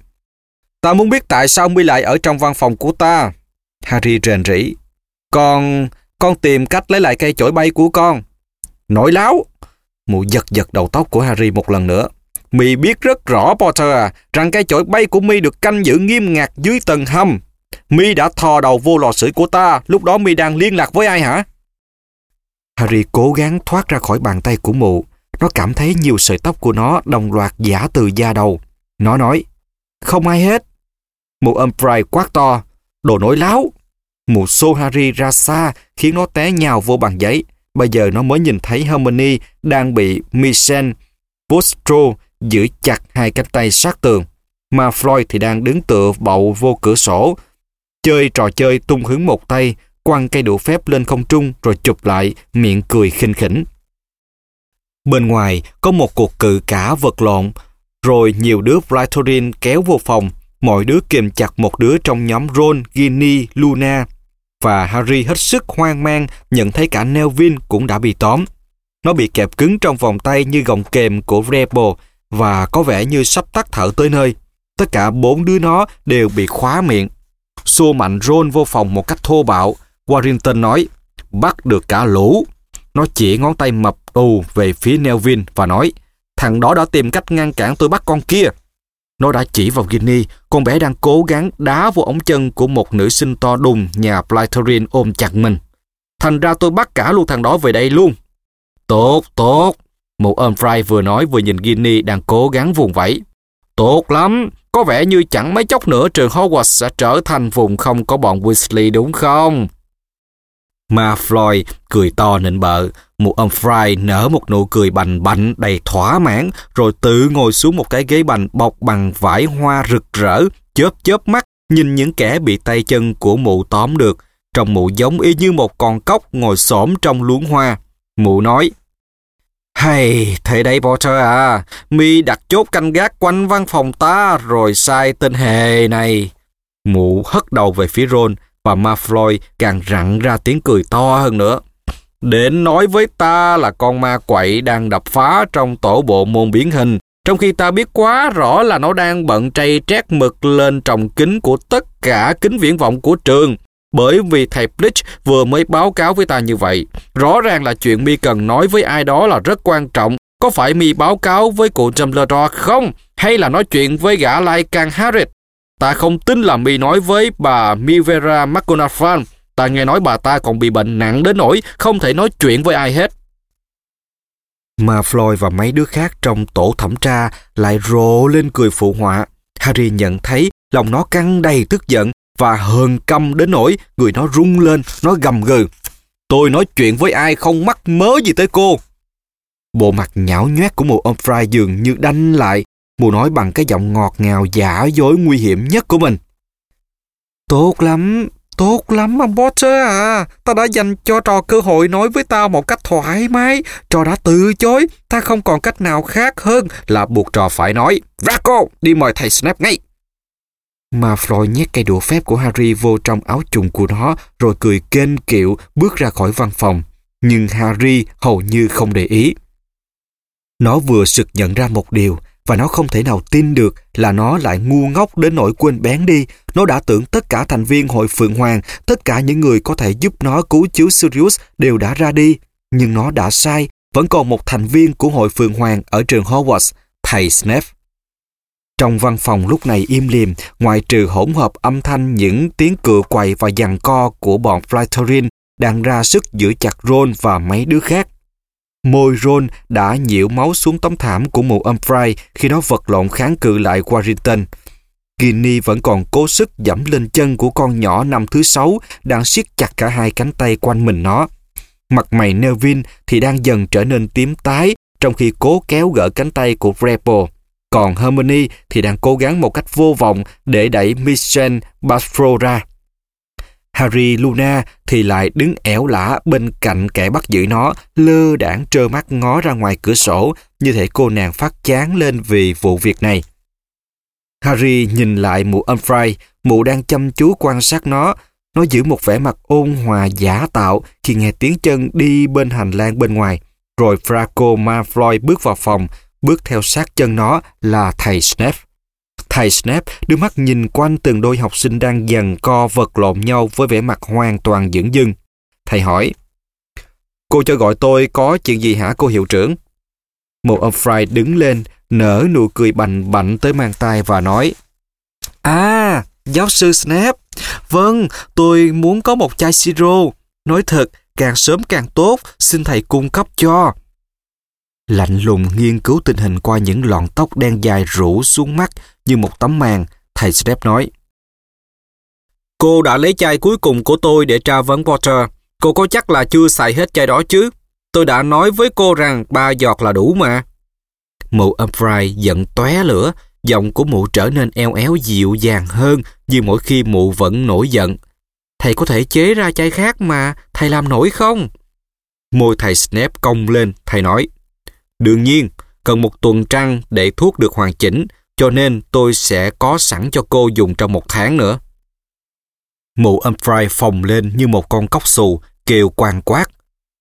Speaker 1: Ta muốn biết tại sao mi lại ở trong văn phòng của ta. Harry rền rỉ, Con, con tìm cách lấy lại cây chổi bay của con. Nổi láo! Mụ giật giật đầu tóc của Harry một lần nữa.
Speaker 2: Mì biết rất rõ Potter à, rằng cây chổi bay của Mi được canh giữ nghiêm ngặt dưới tầng hầm. Mi đã thò đầu vô lò sưởi của ta, lúc đó Mi đang liên lạc với ai hả?
Speaker 1: Harry cố gắng thoát ra khỏi bàn tay của mụ. Nó cảm thấy nhiều sợi tóc của nó đồng loạt giả từ da đầu. Nó nói, không ai hết. Mụ ôm Fry quát to, đồ nổi láo. Mụ xô Harry ra xa khiến nó té nhào vô bàn giấy. Bây giờ nó mới nhìn thấy Hermione đang bị Michel Bostro giữ chặt hai cánh tay sát tường. Mà Floyd thì đang đứng tựa bậu vô cửa sổ, chơi trò chơi tung hướng một tay, quăng cây đũa phép lên không trung rồi chụp lại, miệng cười khinh khỉnh. Bên ngoài có một cuộc cự cả vật lộn, rồi nhiều đứa Brightorin kéo vô phòng, mọi đứa kìm chặt một đứa trong nhóm Ron, Ginny, Luna. Và Harry hết sức hoang mang nhận thấy cả Neville cũng đã bị tóm. Nó bị kẹp cứng trong vòng tay như gọng kềm của Rebel và có vẻ như sắp tắt thở tới nơi. Tất cả bốn đứa nó đều bị khóa miệng. Xua mạnh Ron vô phòng một cách thô bạo. Warrington nói, bắt được cả lũ. Nó chỉ ngón tay mập đù về phía Nelvin và nói, thằng đó đã tìm cách ngăn cản tôi bắt con kia. Nó đã chỉ vào Ginny, con bé đang cố gắng đá vô ống chân của một nữ sinh to đùng nhà Blytherin ôm chặt mình. Thành ra tôi bắt cả luôn thằng đó về đây luôn. Tốt, tốt. Một ôm Fry vừa nói vừa nhìn Ginny đang cố gắng vùng vẫy. Tốt lắm, có vẻ như chẳng mấy chốc nữa trường Hogwarts sẽ trở thành vùng không có bọn Weasley đúng không? Ma Floyd cười to nịnh bợ, một ông Fry nở một nụ cười bành bạnh đầy thỏa mãn, rồi tự ngồi xuống một cái ghế bành bọc bằng vải hoa rực rỡ, chớp chớp mắt, nhìn những kẻ bị tay chân của mụ tóm được. Trong mụ giống y như một con cóc ngồi xổm trong luống hoa. Mụ nói, hay, thế đấy Potter à, mi đặt chốt canh gác quanh văn phòng ta rồi sai tên hề này. Mụ hất đầu về phía Ron và Malfoy càng rặn ra tiếng cười to hơn nữa. Đến nói với ta là con ma quậy đang đập phá trong tổ bộ môn biến hình, trong khi ta biết quá rõ là nó đang bận trây trét mực lên trồng kính của tất cả kính viễn vọng của trường. Bởi vì thầy Bleach vừa mới báo cáo với ta như vậy. Rõ ràng là chuyện mi cần nói với ai đó là rất quan trọng. Có phải mi báo cáo với cụ Dumbledore không? Hay là nói chuyện với gã lai can harrit Ta không tin là mi nói với bà Mivera McGonagall. Ta nghe nói bà ta còn bị bệnh nặng đến nỗi không thể nói chuyện với ai hết. Mà Floyd và mấy đứa khác trong tổ thẩm tra lại rộ lên cười phụ họa. Harry nhận thấy lòng nó căng đầy tức giận và hờn căm đến nỗi người nó rung lên, nó gầm gừ. Tôi nói chuyện với ai không mắc mớ gì tới cô. Bộ mặt nhão nhoét của mụ ông Fry dường như đanh lại. Mụ nói bằng cái giọng ngọt ngào giả dối nguy hiểm nhất của mình. Tốt lắm, tốt lắm ông Potter à. Ta đã dành cho trò cơ hội nói với tao một cách thoải mái. Trò đã từ chối. Ta không còn cách nào khác hơn là buộc trò phải nói. Draco, đi mời thầy Snape ngay. Mà Floyd nhét cây đũa phép của Harry vô trong áo trùng của nó rồi cười kênh kiệu bước ra khỏi văn phòng. Nhưng Harry hầu như không để ý. Nó vừa sực nhận ra một điều và nó không thể nào tin được là nó lại ngu ngốc đến nỗi quên bén đi. Nó đã tưởng tất cả thành viên hội Phượng Hoàng, tất cả những người có thể giúp nó cứu chiếu Sirius đều đã ra đi. Nhưng nó đã sai, vẫn còn một thành viên của hội Phượng Hoàng ở trường Hogwarts, thầy Snape. Trong văn phòng lúc này im lìm, ngoại trừ hỗn hợp âm thanh những tiếng cựa quậy và giằng co của bọn Flytorin đang ra sức giữ chặt Ron và mấy đứa khác. Môi Ron đã nhiễu máu xuống tấm thảm của mụ Umphrey khi nó vật lộn kháng cự lại Warrington. Ginny vẫn còn cố sức dẫm lên chân của con nhỏ năm thứ sáu đang siết chặt cả hai cánh tay quanh mình nó. Mặt mày Nevin thì đang dần trở nên tím tái trong khi cố kéo gỡ cánh tay của Rebel. Còn Hermione thì đang cố gắng một cách vô vọng để đẩy Michelle Basfro ra. Harry Luna thì lại đứng ẻo lả bên cạnh kẻ bắt giữ nó, lơ đảng trơ mắt ngó ra ngoài cửa sổ, như thể cô nàng phát chán lên vì vụ việc này. Harry nhìn lại mụ Umphrey, mụ đang chăm chú quan sát nó. Nó giữ một vẻ mặt ôn hòa giả tạo khi nghe tiếng chân đi bên hành lang bên ngoài. Rồi Draco Malfoy bước vào phòng, bước theo sát chân nó là thầy Snape. Thầy Snape đưa mắt nhìn quanh từng đôi học sinh đang dần co vật lộn nhau với vẻ mặt hoàn toàn dưỡng dưng. Thầy hỏi, Cô cho gọi tôi có chuyện gì hả cô hiệu trưởng? Một ông Fry đứng lên nở nụ cười bành bạnh tới mang tay và nói À, giáo sư Snap, vâng, tôi muốn có một chai siro. Nói thật, càng sớm càng tốt, xin thầy cung cấp cho. Lạnh lùng nghiên cứu tình hình qua những lọn tóc đen dài rủ xuống mắt như một tấm màn, thầy Snap nói.
Speaker 2: Cô đã lấy chai cuối cùng của tôi để tra vấn Potter. Cô có chắc là chưa xài hết chai đó chứ? Tôi đã nói với cô rằng ba giọt là đủ mà.
Speaker 1: Mụ Upright giận tóe lửa, giọng của mụ trở nên eo éo dịu dàng hơn như mỗi khi mụ vẫn nổi giận. Thầy có thể chế ra chai khác mà, thầy làm nổi không?
Speaker 2: Môi thầy Snape cong lên, thầy nói. Đương nhiên, cần một tuần trăng để thuốc được hoàn chỉnh, cho nên tôi sẽ có sẵn cho cô dùng trong một tháng nữa.
Speaker 1: Mụ Umphrey phồng lên như một con cóc xù, kêu quang quát.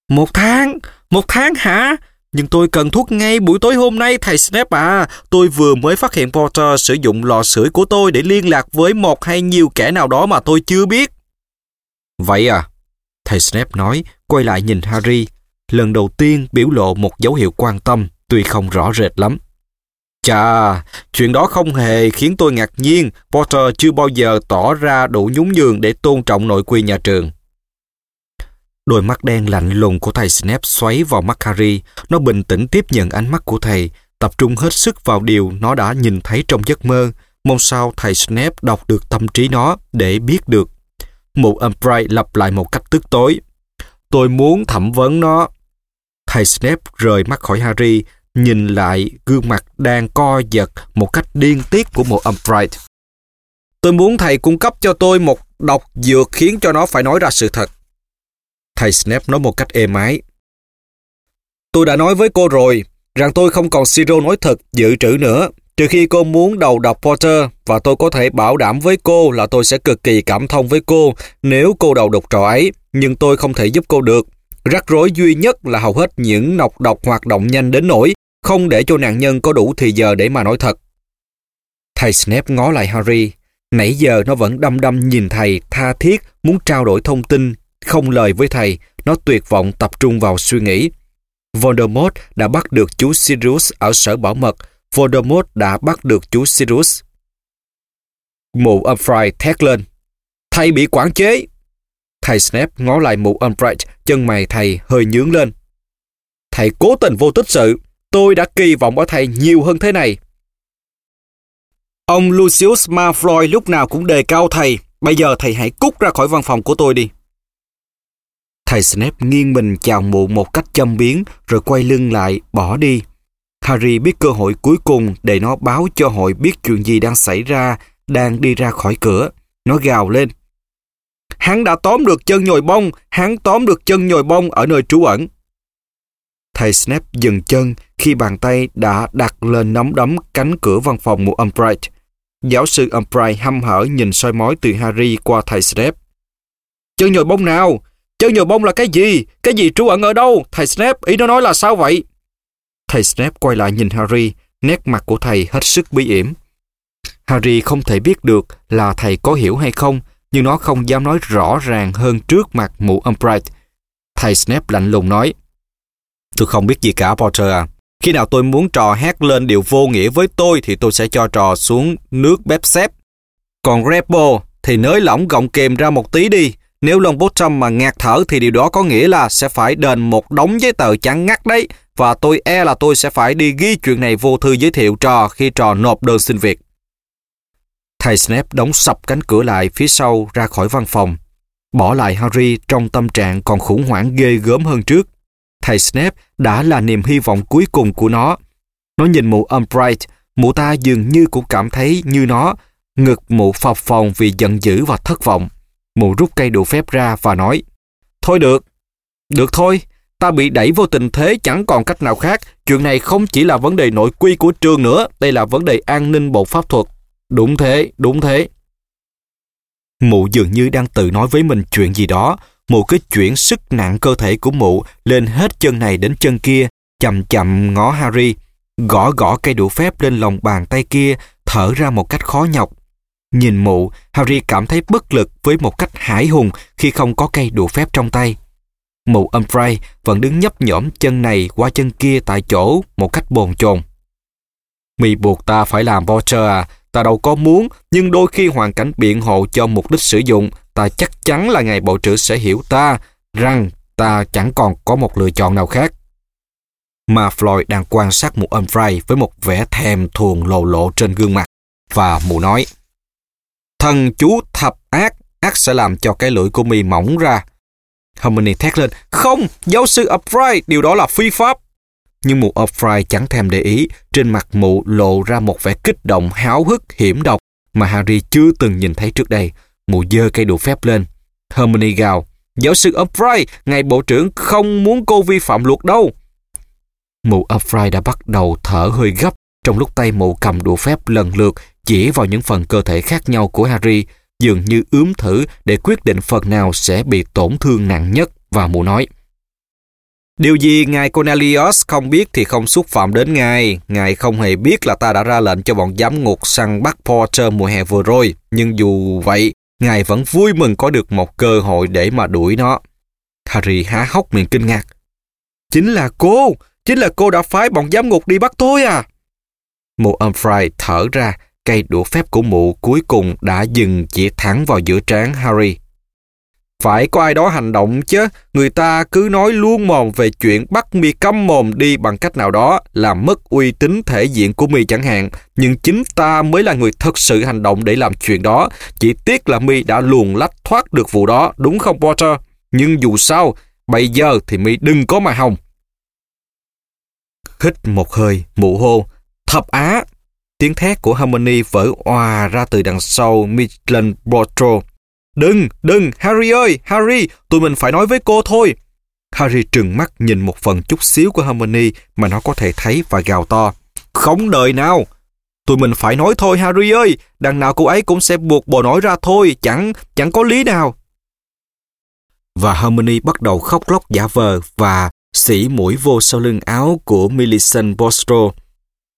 Speaker 1: Một tháng? Một tháng hả? Nhưng tôi cần thuốc ngay buổi tối hôm nay thầy Snape à. Tôi vừa mới phát hiện Potter sử dụng lò sưởi của tôi để liên lạc với một hay nhiều kẻ nào đó mà tôi chưa biết.
Speaker 2: Vậy à?
Speaker 1: Thầy Snape nói, quay lại nhìn Harry. Lần đầu tiên biểu lộ một dấu hiệu quan tâm, tuy không rõ rệt lắm.
Speaker 2: Chà, chuyện đó không hề khiến tôi ngạc nhiên. Potter chưa bao giờ tỏ ra đủ nhún nhường để tôn trọng nội quy nhà trường.
Speaker 1: Đôi mắt đen lạnh lùng của thầy Snape xoáy vào mắt Harry. Nó bình tĩnh tiếp nhận ánh mắt của thầy, tập trung hết sức vào điều nó đã nhìn thấy trong giấc mơ. Mong sao thầy Snape đọc được tâm trí nó để biết được. Mụ Umbridge lặp lại một cách tức tối. Tôi muốn thẩm vấn nó. Thầy Snape rời mắt khỏi Harry, nhìn lại gương mặt đang co giật một cách điên tiết của một Umbridge.
Speaker 2: Tôi muốn thầy cung cấp cho tôi một độc dược khiến cho nó phải nói ra sự thật.
Speaker 1: Thầy Snape nói một cách êm ái.
Speaker 2: Tôi đã nói với cô rồi rằng tôi không còn siro nói thật dự trữ nữa. Trừ khi cô muốn đầu độc Potter và tôi có thể bảo đảm với cô là tôi sẽ cực kỳ cảm thông với cô nếu cô đầu độc trò ấy, nhưng tôi không thể giúp cô được. Rắc rối duy nhất là hầu hết những nọc độc hoạt động nhanh đến nỗi không để cho nạn nhân có đủ thì giờ để mà nói thật.
Speaker 1: Thầy Snape ngó lại Harry. Nãy giờ nó vẫn đăm đăm nhìn thầy, tha thiết, muốn trao đổi thông tin, không lời với thầy. Nó tuyệt vọng tập trung vào suy nghĩ. Voldemort đã bắt được chú Sirius ở sở bảo mật. Voldemort đã bắt được chú Sirius.
Speaker 2: Mụ Umphrey thét lên. Thầy bị quản chế.
Speaker 1: Thầy Snape ngó lại mụ Umbridge, chân mày thầy hơi nhướng lên.
Speaker 2: Thầy cố tình vô tích sự. Tôi đã kỳ vọng ở thầy nhiều hơn thế này. Ông Lucius Malfoy lúc nào cũng đề cao thầy. Bây giờ thầy hãy cút ra khỏi văn phòng của tôi đi.
Speaker 1: Thầy Snape nghiêng mình chào mụ một cách châm biếm rồi quay lưng lại, bỏ đi. Harry biết cơ hội cuối cùng để nó báo cho hội biết chuyện gì đang xảy ra, đang đi ra khỏi cửa. Nó gào lên.
Speaker 2: Hắn đã tóm được chân nhồi bông, hắn tóm được chân nhồi bông ở nơi trú ẩn.
Speaker 1: Thầy Snape dừng chân khi bàn tay đã đặt lên nắm đấm cánh cửa văn phòng của Umbridge. Giáo sư Umbridge hăm hở nhìn soi mói từ Harry qua thầy Snape.
Speaker 2: Chân nhồi bông nào? Chân nhồi bông là cái gì? Cái gì trú ẩn ở đâu? Thầy Snape, ý nó nói là sao vậy?
Speaker 1: Thầy Snape quay lại nhìn Harry, nét mặt của thầy hết sức bí ểm. Harry không thể biết được là thầy có hiểu hay không, nhưng nó không dám nói rõ ràng hơn trước mặt mụ Umbright. Thầy Snape lạnh lùng nói,
Speaker 2: Tôi không biết gì cả Potter à. Khi nào tôi muốn trò hát lên điều vô nghĩa với tôi thì tôi sẽ cho trò xuống nước bếp xếp. Còn Rebel thì nới lỏng gọng kềm ra một tí đi. Nếu Long Bottom mà ngạt thở thì điều đó có nghĩa là sẽ phải đền một đống giấy tờ chán ngắt đấy. Và tôi e là tôi sẽ phải đi ghi chuyện này vô thư giới thiệu trò khi trò nộp đơn xin việc.
Speaker 1: Thầy Snape đóng sập cánh cửa lại phía sau ra khỏi văn phòng. Bỏ lại Harry trong tâm trạng còn khủng hoảng ghê gớm hơn trước. Thầy Snape đã là niềm hy vọng cuối cùng của nó. Nó nhìn mụ Umbridge, mụ ta dường như cũng cảm thấy như nó, ngực mụ phập phồng vì giận dữ và thất vọng. Mụ rút cây đũa phép ra và nói, Thôi được, được thôi, ta bị đẩy vô tình thế chẳng còn cách nào khác. Chuyện này không chỉ là vấn đề nội quy của trường nữa, đây là vấn đề an ninh bộ pháp thuật. Đúng thế, đúng thế. Mụ dường như đang tự nói với mình chuyện gì đó, mụ cứ chuyển sức nặng cơ thể của mụ lên hết chân này đến chân kia, chậm chậm ngó Harry, gõ gõ cây đũa phép lên lòng bàn tay kia, thở ra một cách khó nhọc. Nhìn mụ, Harry cảm thấy bất lực với một cách hải hùng khi không có cây đũa phép trong tay. Mụ Umbray vẫn đứng nhấp nhõm chân này qua chân kia tại chỗ một cách bồn chồn.
Speaker 2: Mì buộc ta phải làm vulture à, ta đâu có muốn, nhưng đôi khi hoàn cảnh biện hộ cho mục đích sử dụng, ta chắc chắn là ngài bộ trưởng sẽ hiểu ta, rằng ta chẳng còn có một lựa chọn nào khác. Mà Floyd đang quan sát một âm Fry với một vẻ thèm thuồng lộ lộ trên gương mặt, và mụ nói, Thần chú thập ác, ác sẽ làm cho cái lưỡi của mi mỏng ra. Harmony thét lên, không, giáo sư Upright, điều đó là phi pháp. Nhưng mụ Upright chẳng thèm để ý, trên mặt mụ lộ ra một vẻ kích động háo hức hiểm độc mà Harry chưa từng nhìn thấy trước đây. Mụ dơ cây đũa phép lên. Hermione gào, giáo sư Upright, ngài bộ trưởng không muốn cô vi phạm luật đâu. Mụ Upright đã bắt đầu thở hơi gấp trong lúc tay mụ cầm đũa phép lần lượt chỉ vào những phần cơ thể khác nhau của Harry, dường như ướm thử để quyết định phần nào sẽ bị tổn thương nặng nhất và mụ nói. Điều gì ngài Cornelius không biết thì không xúc phạm đến ngài. Ngài không hề biết là ta đã ra lệnh cho bọn giám ngục săn bắt Porter mùa hè vừa rồi. Nhưng dù vậy, ngài vẫn vui mừng có được một cơ hội để mà đuổi nó. Harry há hốc miệng kinh ngạc. Chính là cô! Chính là cô đã phái bọn giám ngục đi bắt tôi à? Mụ Humphrey thở ra, cây đũa phép của mụ cuối cùng đã dừng chỉ thẳng vào giữa trán Harry. Phải có ai đó hành động chứ, người ta cứ nói luôn mồm về chuyện bắt mi câm mồm đi bằng cách nào đó, làm mất uy tín thể diện của mi chẳng hạn. Nhưng chính ta mới là người thật sự hành động để làm chuyện đó. Chỉ tiếc là mi đã luồn lách thoát được vụ đó, đúng không Potter? Nhưng dù sao, bây giờ thì mi đừng có mà hòng. Hít một hơi, mụ hô, thập á. Tiếng thét của Harmony vỡ òa ra từ đằng sau Midland Botro. Đừng, đừng, Harry ơi, Harry, tụi mình phải nói với cô thôi. Harry trừng mắt nhìn một phần chút xíu của Hermione mà nó có thể thấy và gào to. Không đời nào! Tụi mình phải nói thôi Harry ơi, đằng nào cô ấy cũng sẽ buộc bồ nói ra thôi, chẳng, chẳng có lý nào. Và Hermione bắt đầu khóc lóc giả vờ và xỉ mũi vô sau lưng áo của Millicent Bostro.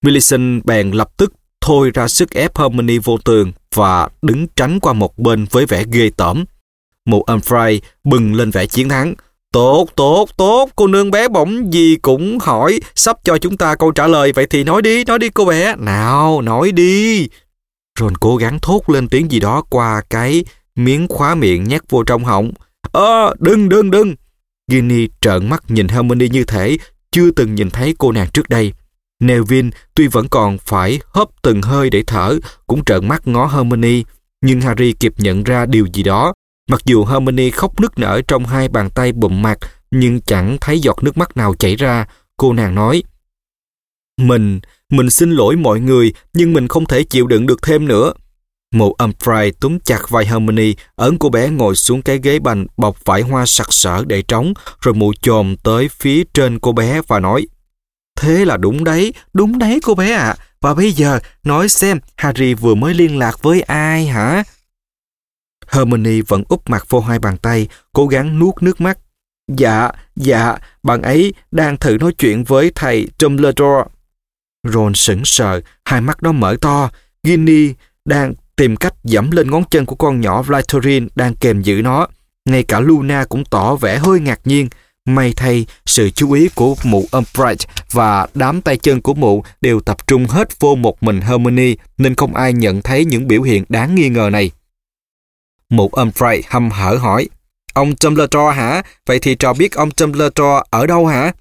Speaker 2: Millicent bèn lập tức thôi ra sức ép Hermione vô tường và đứng tránh qua một bên với vẻ ghê tởm. Mụ Humphrey bừng lên vẻ chiến thắng. Tốt, tốt, tốt, cô nương bé bỗng gì cũng hỏi, sắp cho chúng ta câu trả lời, vậy thì nói đi, nói đi cô bé. Nào, nói đi. Ron cố gắng thốt lên tiếng gì đó qua cái miếng khóa miệng nhét vô trong họng. Ơ, à, đừng, đừng, đừng. Ginny trợn mắt nhìn Harmony như thể chưa từng nhìn thấy cô nàng trước đây. Nevin tuy vẫn còn phải hấp từng hơi để thở, cũng trợn mắt ngó Hermione, nhưng Harry kịp nhận ra điều gì đó. Mặc dù Hermione khóc nức nở trong hai bàn tay bụm mặt, nhưng chẳng thấy giọt nước mắt nào chảy ra, cô nàng nói. Mình, mình xin lỗi mọi người, nhưng mình không thể chịu đựng được thêm nữa. Mộ âm Fry túm chặt vai Hermione, ấn cô bé ngồi xuống cái ghế bành bọc vải hoa sặc sỡ để trống, rồi mụ chồm tới phía trên cô bé và nói Thế là đúng đấy, đúng đấy cô bé ạ. À. Và bây giờ, nói xem Harry vừa mới liên lạc với ai hả? Hermione vẫn úp mặt vô hai bàn tay, cố gắng nuốt nước mắt. Dạ, dạ, bạn ấy đang thử nói chuyện với thầy Dumbledore. Ron sững sờ, hai mắt nó mở to. Ginny đang tìm cách dẫm lên ngón chân của con nhỏ Slytherin đang kèm giữ nó. Ngay cả Luna cũng tỏ vẻ hơi ngạc nhiên. May thay, sự chú ý của mụ Upright và đám tay chân của mụ đều tập trung hết vô một mình Hermione nên không ai nhận thấy những biểu hiện đáng nghi ngờ này. Mụ Upright hâm hở hỏi, Ông Dumbledore hả? Vậy thì trò biết ông Dumbledore ở đâu hả?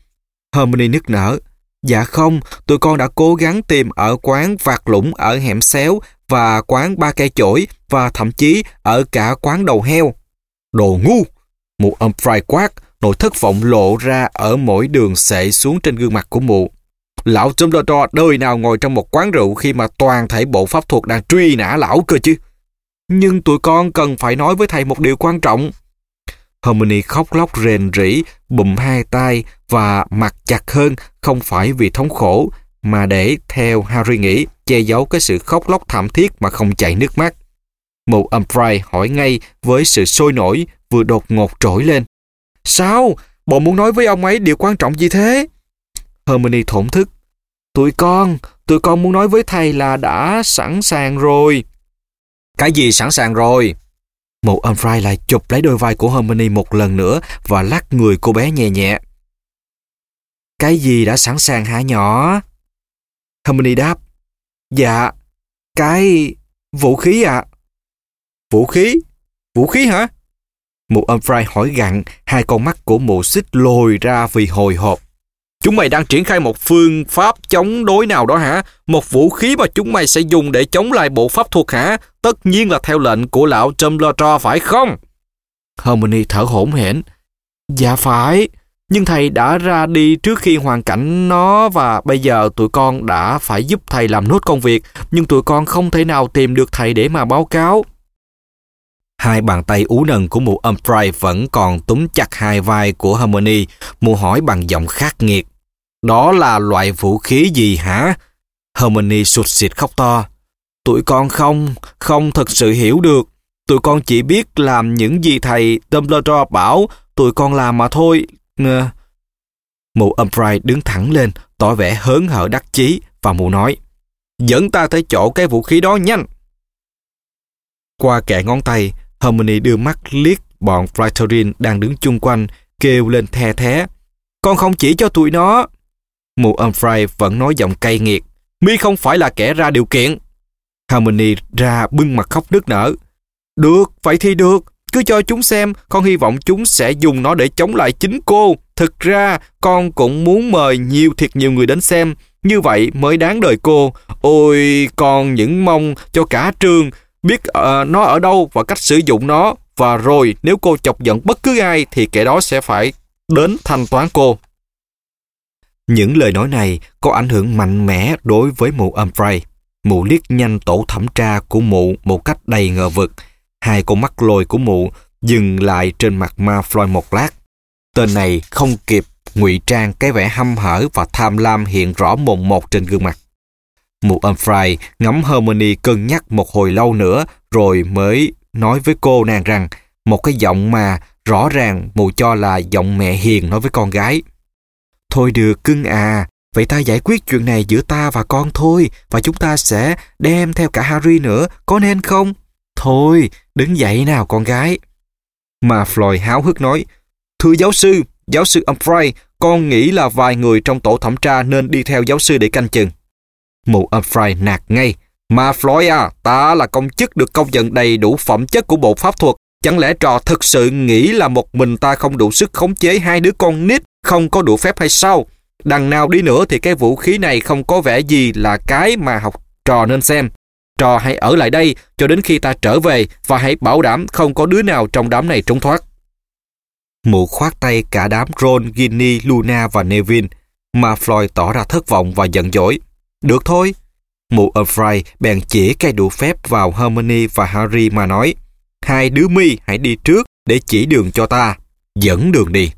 Speaker 2: Hermione nức nở. Dạ không, tụi con đã cố gắng tìm ở quán vạt lũng ở hẻm xéo và quán ba cây chổi và thậm chí ở cả quán đầu heo. Đồ ngu! Mụ Upright quát, Nỗi thất vọng lộ ra ở mỗi đường sệ xuống trên gương mặt của mụ. Lão Dumbledore đời nào ngồi trong một quán rượu khi mà toàn thể bộ pháp thuật đang truy nã lão cơ chứ. Nhưng tụi con cần phải nói với thầy một điều quan trọng. Hermione khóc lóc rền rỉ, bụm hai tay và mặt chặt hơn không phải vì thống khổ, mà để, theo Harry nghĩ, che giấu cái sự khóc lóc thảm thiết mà không chảy nước mắt. Mụ Umphrey hỏi ngay với sự sôi nổi vừa đột ngột trỗi lên. Sao? Bọn muốn nói với ông ấy điều quan trọng gì thế? Hermione thổn thức. Tụi con, tụi con muốn nói với thầy là đã sẵn sàng rồi. Cái gì sẵn sàng rồi? Mụ Humphrey lại chụp lấy đôi vai của Hermione một lần nữa và lắc người cô bé nhẹ nhẹ. Cái gì đã sẵn sàng hả nhỏ? Hermione đáp.
Speaker 1: Dạ, cái vũ khí ạ.
Speaker 2: Vũ khí? Vũ khí hả? Mụ Humphrey hỏi gặn, hai con mắt của mụ xích lồi ra vì hồi hộp. Chúng mày đang triển khai một phương pháp chống đối nào đó hả? Một vũ khí mà chúng mày sẽ dùng để chống lại bộ pháp thuật hả? Tất nhiên là theo lệnh của lão Dumbledore phải không?
Speaker 1: Hermione thở hổn hển. Dạ phải, nhưng thầy đã ra đi trước khi hoàn cảnh nó và bây giờ tụi con đã phải giúp thầy làm nốt công việc, nhưng tụi con không thể nào tìm được thầy để mà báo cáo.
Speaker 2: Hai bàn tay ú nần của mụ Umphrey vẫn còn túm chặt hai vai của Harmony, Mụ hỏi bằng giọng khắc nghiệt. Đó là loại vũ khí gì hả? Harmony sụt xịt khóc to. Tụi con không, không thật sự hiểu được. Tụi con chỉ biết làm những gì thầy Dumbledore bảo tụi con làm mà thôi. Ngờ. Mụ Umphrey đứng thẳng lên, tỏ vẻ hớn hở đắc chí và mụ nói Dẫn ta tới chỗ cái vũ khí đó nhanh. Qua kẻ ngón tay, Harmony đưa mắt liếc bọn Flyterin đang đứng chung quanh, kêu lên the thé. Con không chỉ cho tụi nó. Mụ Humphrey vẫn nói giọng cay nghiệt. Mi không phải là kẻ ra điều kiện. Harmony ra bưng mặt khóc nức nở. Được, vậy thì được. Cứ cho chúng xem, con hy vọng chúng sẽ dùng nó để chống lại chính cô. Thực ra, con cũng muốn mời nhiều thiệt nhiều người đến xem. Như vậy mới đáng đời cô. Ôi, con những mong cho cả trường biết uh, nó ở đâu và cách sử dụng nó và rồi nếu cô chọc giận bất cứ ai thì kẻ đó sẽ phải đến thanh toán cô. Những lời nói này có ảnh hưởng mạnh mẽ đối với mụ Humphrey. Mụ liếc nhanh tổ thẩm tra của mụ một cách đầy ngờ vực. Hai con mắt lồi của mụ dừng lại trên mặt ma Floyd một lát. Tên này không kịp ngụy trang cái vẻ hăm hở và tham lam hiện rõ mồn một trên gương mặt. Mụ Humphrey ngắm Hermione cân nhắc một hồi lâu nữa rồi mới nói với cô nàng rằng một cái giọng mà rõ ràng mụ cho là giọng mẹ hiền nói với con gái. Thôi được cưng à, vậy ta giải quyết chuyện này giữa ta và con thôi và chúng ta sẽ đem theo cả Harry nữa, có nên không? Thôi, đứng dậy nào con gái. Mà Floyd háo hức nói, Thưa giáo sư, giáo sư Humphrey, con nghĩ là vài người trong tổ thẩm tra nên đi theo giáo sư để canh chừng. Mụ Humphrey nạt ngay. Mà Floyd à, ta là công chức được công nhận đầy đủ phẩm chất của bộ pháp thuật. Chẳng lẽ trò thực sự nghĩ là một mình ta không đủ sức khống chế hai đứa con nít không có đủ phép hay sao? Đằng nào đi nữa thì cái vũ khí này không có vẻ gì là cái mà học trò nên xem. Trò hãy ở lại đây cho đến khi ta trở về và hãy bảo đảm không có đứa nào trong đám này trốn thoát. Mụ khoát tay cả đám Ron, Ginny, Luna và Nevin. mà Floyd tỏ ra thất vọng và giận dỗi. Được thôi. Mụ Humphrey bèn chỉ cây đũa phép vào Hermione và Harry mà nói, Hai đứa mi hãy đi trước để chỉ đường cho ta. Dẫn đường đi.